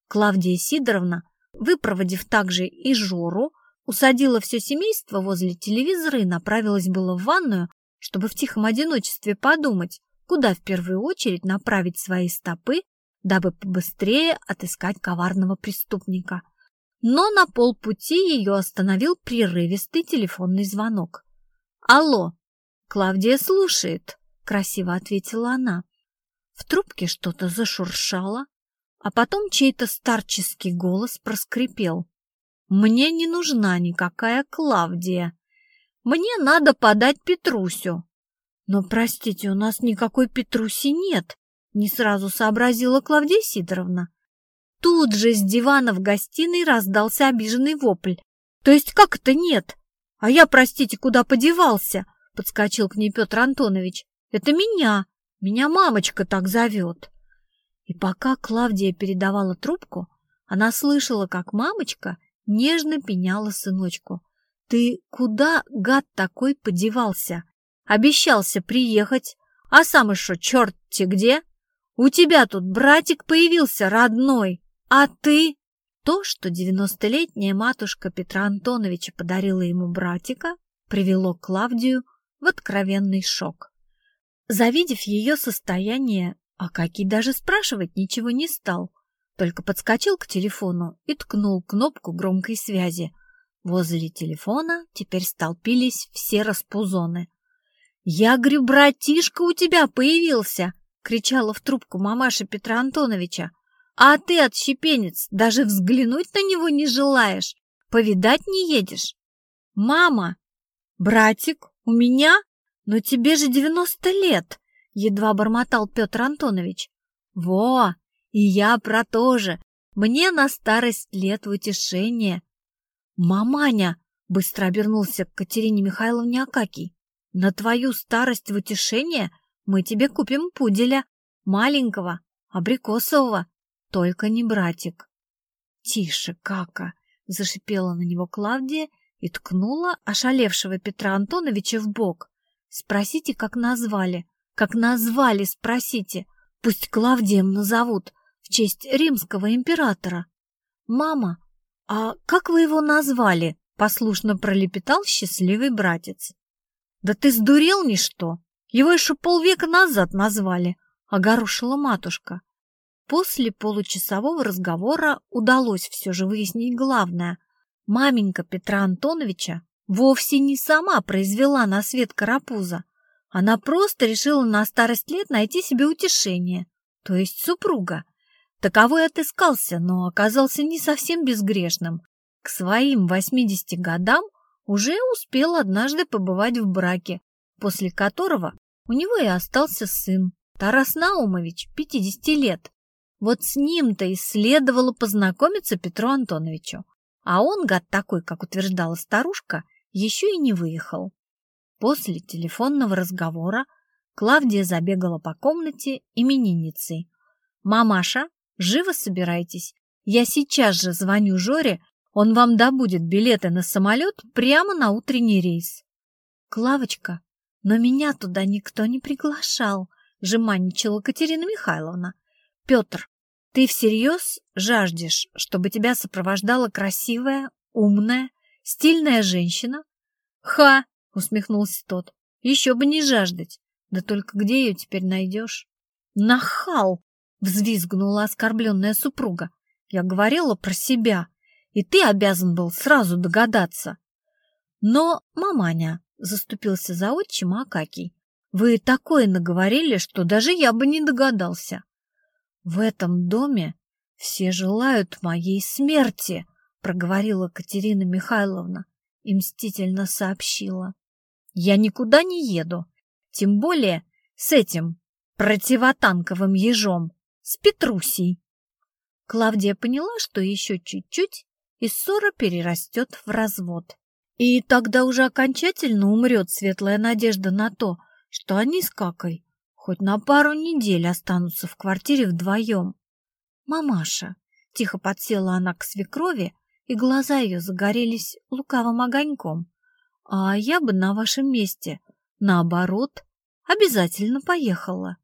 Клавдия Сидоровна, выпроводив также и Жору, усадила все семейство возле телевизора и направилась было в ванную, чтобы в тихом одиночестве подумать, куда в первую очередь направить свои стопы, дабы побыстрее отыскать коварного преступника. Но на полпути ее остановил прерывистый телефонный звонок. «Алло, Клавдия слушает», — красиво ответила она. В трубке что-то зашуршало, а потом чей-то старческий голос проскрипел. Мне не нужна никакая Клавдия. Мне надо подать Петрусю. Но, простите, у нас никакой Петруси нет, не сразу сообразила Клавдия Сидоровна. Тут же с дивана в гостиной раздался обиженный вопль. То есть как это нет? А я, простите, куда подевался? Подскочил к ней Петр Антонович. Это меня. Меня мамочка так зовет. И пока Клавдия передавала трубку, она слышала, как мамочка нежно пеняла сыночку. «Ты куда, гад такой, подевался? Обещался приехать, а сам еще черт-те где? У тебя тут братик появился родной, а ты...» То, что девяностолетняя матушка Петра Антоновича подарила ему братика, привело Клавдию в откровенный шок. Завидев ее состояние, Акакий даже спрашивать ничего не стал — только подскочил к телефону и ткнул кнопку громкой связи. Возле телефона теперь столпились все распузоны. «Я говорю, братишка у тебя появился!» — кричала в трубку мамаша Петра Антоновича. «А ты, отщепенец, даже взглянуть на него не желаешь, повидать не едешь!» «Мама! Братик, у меня? Но тебе же девяносто лет!» — едва бормотал Петр Антонович. «Во! И я про то же. Мне на старость лет в утешение. Маманя, быстро обернулся к Катерине Михайловне Акакий. На твою старость в утешение мы тебе купим пуделя, маленького, абрикосового, только не братик. Тише, кака, зашипела на него Клавдия и ткнула ошалевшего Петра Антоновича в бок. Спросите, как назвали. Как назвали, спросите. Пусть Клавдием назовут в честь римского императора. «Мама, а как вы его назвали?» — послушно пролепетал счастливый братец. «Да ты сдурел ни что! Его еще полвека назад назвали!» — огорошила матушка. После получасового разговора удалось все же выяснить главное. Маменька Петра Антоновича вовсе не сама произвела на свет карапуза. Она просто решила на старость лет найти себе утешение, то есть супруга. Таковой отыскался, но оказался не совсем безгрешным. К своим 80 годам уже успел однажды побывать в браке, после которого у него и остался сын, Тарас Наумович, 50 лет. Вот с ним-то и следовало познакомиться Петру Антоновичу. А он, гад такой, как утверждала старушка, еще и не выехал. После телефонного разговора Клавдия забегала по комнате именинницей. «Мамаша, Живо собирайтесь. Я сейчас же звоню Жоре, он вам добудет билеты на самолет прямо на утренний рейс. Клавочка, но меня туда никто не приглашал, жеманничала Катерина Михайловна. Петр, ты всерьез жаждешь, чтобы тебя сопровождала красивая, умная, стильная женщина? Ха! усмехнулся тот. Еще бы не жаждать. Да только где ее теперь найдешь? Нахал! Взвизгнула оскорбленная супруга. Я говорила про себя, и ты обязан был сразу догадаться. Но, маманя, заступился за отчима Акакий, вы такое наговорили, что даже я бы не догадался. В этом доме все желают моей смерти, проговорила Катерина Михайловна и мстительно сообщила. Я никуда не еду, тем более с этим противотанковым ежом, с Петрусей. Клавдия поняла, что еще чуть-чуть, и ссора перерастет в развод. И тогда уже окончательно умрет светлая надежда на то, что они с Какой хоть на пару недель останутся в квартире вдвоем. «Мамаша!» — тихо подсела она к свекрови, и глаза ее загорелись лукавым огоньком. «А я бы на вашем месте, наоборот, обязательно поехала».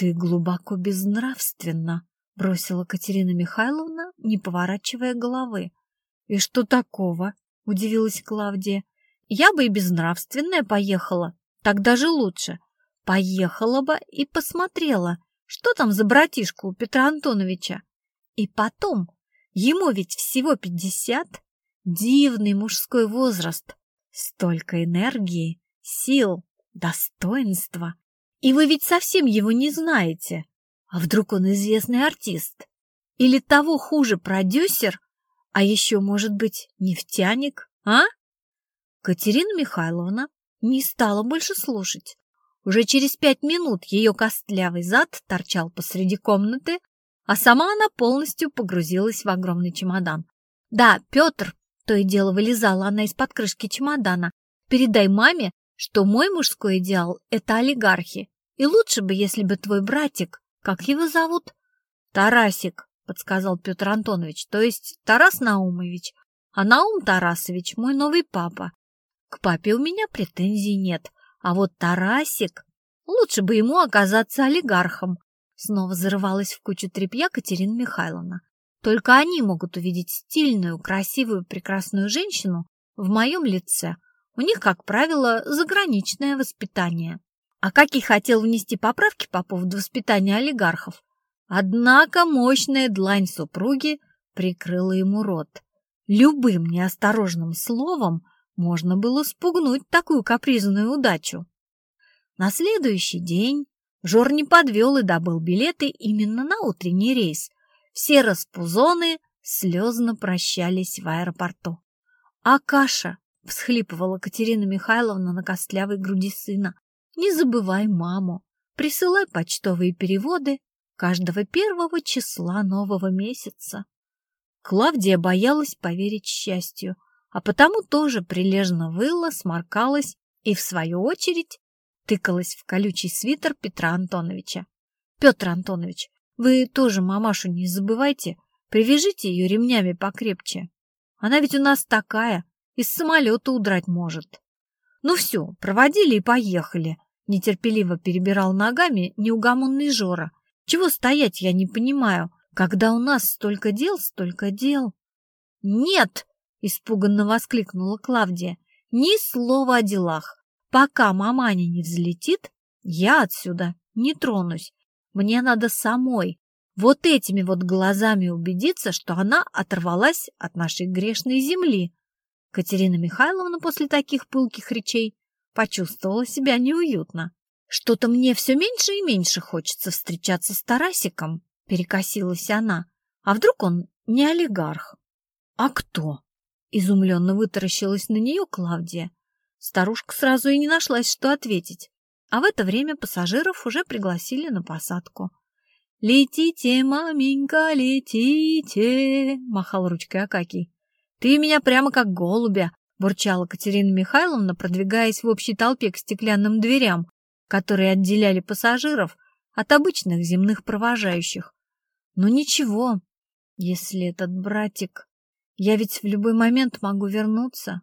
«Ты глубоко безнравственна», — бросила Катерина Михайловна, не поворачивая головы. «И что такого?» — удивилась Клавдия. «Я бы и безнравственная поехала, так даже лучше. Поехала бы и посмотрела, что там за братишка у Петра Антоновича. И потом, ему ведь всего пятьдесят, дивный мужской возраст, столько энергии, сил, достоинства. И вы ведь совсем его не знаете. А вдруг он известный артист? Или того хуже продюсер? А еще, может быть, нефтяник, а? Катерина Михайловна не стала больше слушать. Уже через пять минут ее костлявый зад торчал посреди комнаты, а сама она полностью погрузилась в огромный чемодан. «Да, Петр!» — то и дело вылезала она из-под крышки чемодана. «Передай маме, что мой мужской идеал — это олигархи. И лучше бы, если бы твой братик, как его зовут?» «Тарасик», — подсказал Петр Антонович, то есть Тарас Наумович. А Наум Тарасович — мой новый папа. К папе у меня претензий нет, а вот Тарасик... Лучше бы ему оказаться олигархом. Снова зарывалась в кучу тряпья Катерина Михайловна. Только они могут увидеть стильную, красивую, прекрасную женщину в моем лице. У них, как правило, заграничное воспитание. А как и хотел внести поправки по поводу воспитания олигархов. Однако мощная длань супруги прикрыла ему рот. Любым неосторожным словом можно было спугнуть такую капризную удачу. На следующий день Жор не подвел и добыл билеты именно на утренний рейс. Все распузоны слезно прощались в аэропорту. «А каша!» — всхлипывала Катерина Михайловна на костлявой груди сына. «Не забывай маму. Присылай почтовые переводы каждого первого числа нового месяца». Клавдия боялась поверить счастью — а потому тоже прилежно выла, сморкалась и, в свою очередь, тыкалась в колючий свитер Петра Антоновича. «Петр Антонович, вы тоже мамашу не забывайте, привяжите ее ремнями покрепче. Она ведь у нас такая, из самолета удрать может». «Ну все, проводили и поехали», — нетерпеливо перебирал ногами неугомонный Жора. «Чего стоять, я не понимаю. Когда у нас столько дел, столько дел». «Нет!» — испуганно воскликнула Клавдия. «Ни слова о делах. Пока маманя не взлетит, я отсюда не тронусь. Мне надо самой вот этими вот глазами убедиться, что она оторвалась от нашей грешной земли». Катерина Михайловна после таких пылких речей почувствовала себя неуютно. «Что-то мне все меньше и меньше хочется встречаться с Тарасиком», — перекосилась она. «А вдруг он не олигарх?» «А кто?» Изумленно вытаращилась на нее Клавдия. Старушка сразу и не нашлась, что ответить. А в это время пассажиров уже пригласили на посадку. «Летите, маменька, летите!» — махал ручкой Акакий. «Ты меня прямо как голубя!» — бурчала Катерина Михайловна, продвигаясь в общей толпе к стеклянным дверям, которые отделяли пассажиров от обычных земных провожающих. «Но ничего, если этот братик я ведь в любой момент могу вернуться.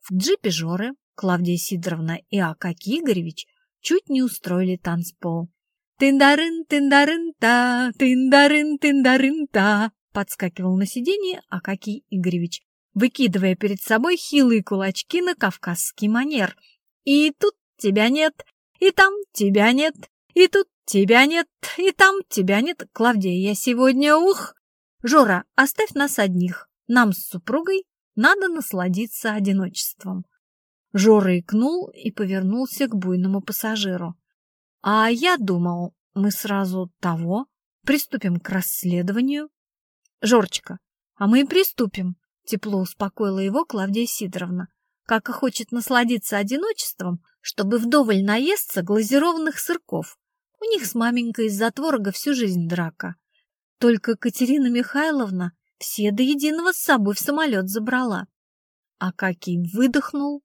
В джипе Жоры Клавдия Сидоровна и Акакий Игоревич чуть не устроили танцпол. «Тындарын, тындарын-та, тындарын, тындарын-та», подскакивал на сиденье Акакий Игоревич, выкидывая перед собой хилые кулачки на кавказский манер. «И тут тебя нет, и там тебя нет, и тут тебя нет, и там тебя нет. Клавдия, я сегодня, ух!» «Жора, оставь нас одних. Нам с супругой Надо насладиться одиночеством. Жора икнул и повернулся к буйному пассажиру. А я думал, мы сразу того приступим к расследованию. Жорочка, а мы и приступим, тепло успокоила его Клавдия Сидоровна. Как и хочет насладиться одиночеством, чтобы вдоволь наесться глазированных сырков. У них с маменькой из-за творога всю жизнь драка. Только Катерина Михайловна все до единого с собой в самолет забрала. А Какий выдохнул,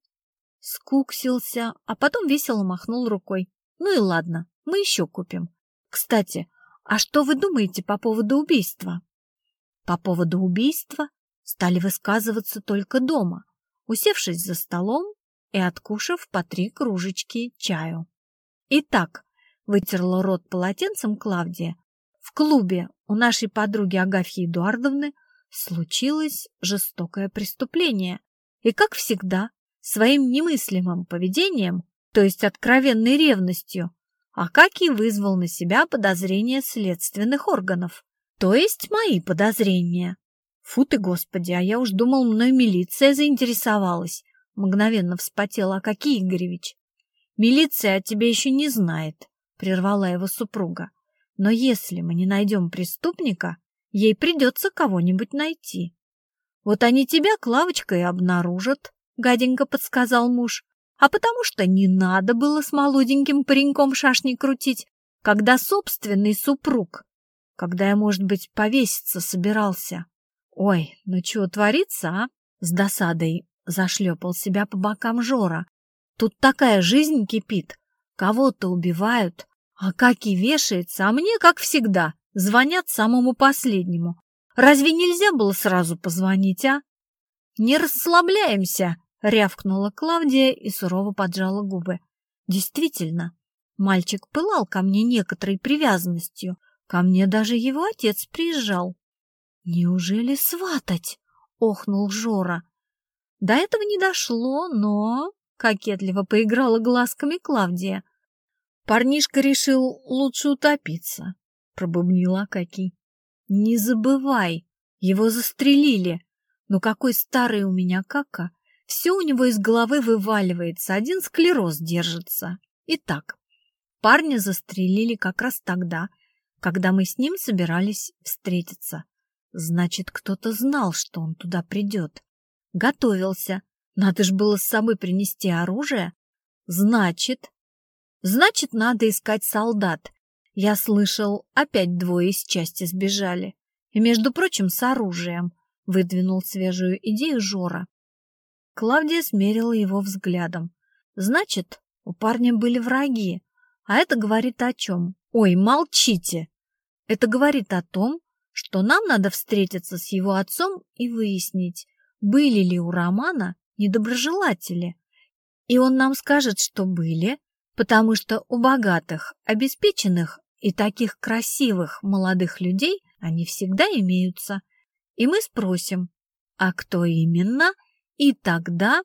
скуксился, а потом весело махнул рукой. Ну и ладно, мы еще купим. Кстати, а что вы думаете по поводу убийства? По поводу убийства стали высказываться только дома, усевшись за столом и откушав по три кружечки чаю. Итак, вытерла рот полотенцем Клавдия, в клубе у нашей подруги Агафьи Эдуардовны случилось жестокое преступление. И, как всегда, своим немыслимым поведением, то есть откровенной ревностью, Акакий вызвал на себя подозрения следственных органов, то есть мои подозрения. Фу ты, господи, а я уж думал, мной милиция заинтересовалась. Мгновенно вспотел Акакий Игоревич. Милиция о тебе еще не знает, прервала его супруга. Но если мы не найдем преступника, ей придется кого-нибудь найти. Вот они тебя, Клавочка, и обнаружат, гаденько подсказал муж. А потому что не надо было с молоденьким пареньком шашни крутить, когда собственный супруг, когда я, может быть, повеситься собирался. Ой, ну чего творится, а? С досадой зашлепал себя по бокам Жора. Тут такая жизнь кипит. Кого-то убивают, а как и вешается, а мне, как всегда, звонят самому последнему. Разве нельзя было сразу позвонить, а? Не расслабляемся, рявкнула Клавдия и сурово поджала губы. Действительно, мальчик пылал ко мне некоторой привязанностью. Ко мне даже его отец приезжал. Неужели сватать? охнул Жора. До этого не дошло, но кокетливо поиграла глазками Клавдия. Парнишка решил лучше утопиться, пробубнила Акакий. Не забывай, его застрелили. Но какой старый у меня кака. Все у него из головы вываливается, один склероз держится. Итак, парня застрелили как раз тогда, когда мы с ним собирались встретиться. Значит, кто-то знал, что он туда придет. Готовился. Надо ж было с собой принести оружие. Значит, Значит, надо искать солдат. Я слышал, опять двое из части сбежали. И, между прочим, с оружием. Выдвинул свежую идею Жора. Клавдия смерила его взглядом. Значит, у парня были враги. А это говорит о чем? Ой, молчите! Это говорит о том, что нам надо встретиться с его отцом и выяснить, были ли у Романа недоброжелатели. И он нам скажет, что были, потому что у богатых, обеспеченных и таких красивых молодых людей они всегда имеются. И мы спросим, а кто именно? И тогда...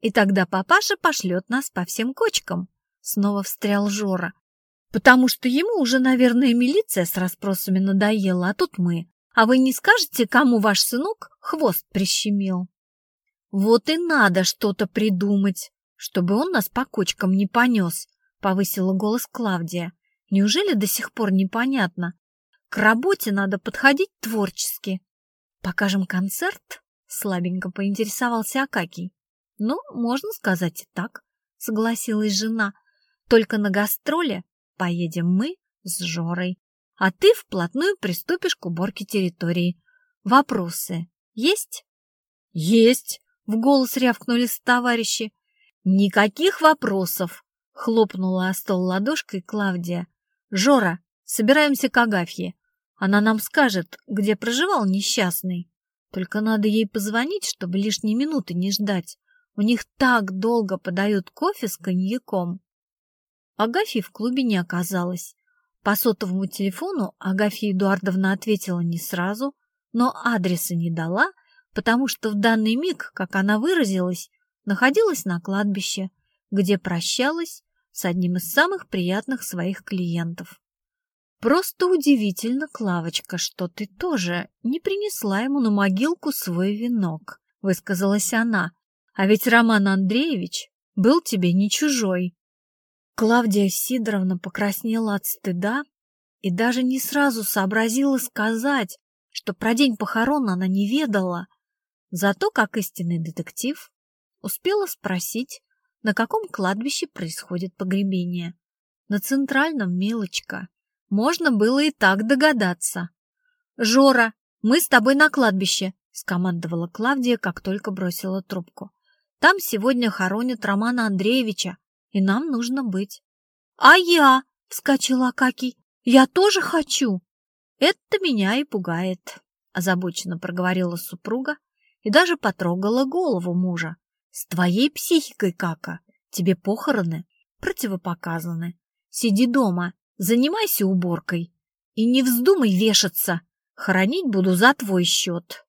И тогда папаша пошлет нас по всем кочкам, снова встрял Жора. Потому что ему уже, наверное, милиция с расспросами надоела, а тут мы. А вы не скажете, кому ваш сынок хвост прищемил? Вот и надо что-то придумать, чтобы он нас по кочкам не понес, повысила голос Клавдия. Неужели до сих пор непонятно? К работе надо подходить творчески. Покажем концерт? Слабенько поинтересовался Акакий. Ну, можно сказать и так, согласилась жена. Только на гастроли поедем мы с Жорой, а ты вплотную приступишь к уборке территории. Вопросы есть? Есть, в голос рявкнули товарищи. «Никаких вопросов!» — хлопнула о стол ладошкой Клавдия. «Жора, собираемся к Агафье. Она нам скажет, где проживал несчастный. Только надо ей позвонить, чтобы лишние минуты не ждать. У них так долго подают кофе с коньяком». Агафьи в клубе не оказалось. По сотовому телефону Агафья Эдуардовна ответила не сразу, но адреса не дала, потому что в данный миг, как она выразилась, находилась на кладбище, где прощалась с одним из самых приятных своих клиентов. Просто удивительно, Клавочка, что ты тоже не принесла ему на могилку свой венок. высказалась она. «А ведь Роман Андреевич был тебе не чужой». Клавдия Сидоровна покраснела от стыда и даже не сразу сообразила сказать, что про день похорон она не ведала. Зато, как истинный детектив, успела спросить, на каком кладбище происходит погребение. На центральном, мелочка. Можно было и так догадаться. «Жора, мы с тобой на кладбище», — скомандовала Клавдия, как только бросила трубку. «Там сегодня хоронят Романа Андреевича, и нам нужно быть». «А я?» — вскочила Акакий. «Я тоже хочу!» «Это меня и пугает», — озабоченно проговорила супруга и даже потрогала голову мужа. «С твоей психикой, Кака, тебе похороны противопоказаны. Сиди дома, занимайся уборкой и не вздумай вешаться. Хоронить буду за твой счет».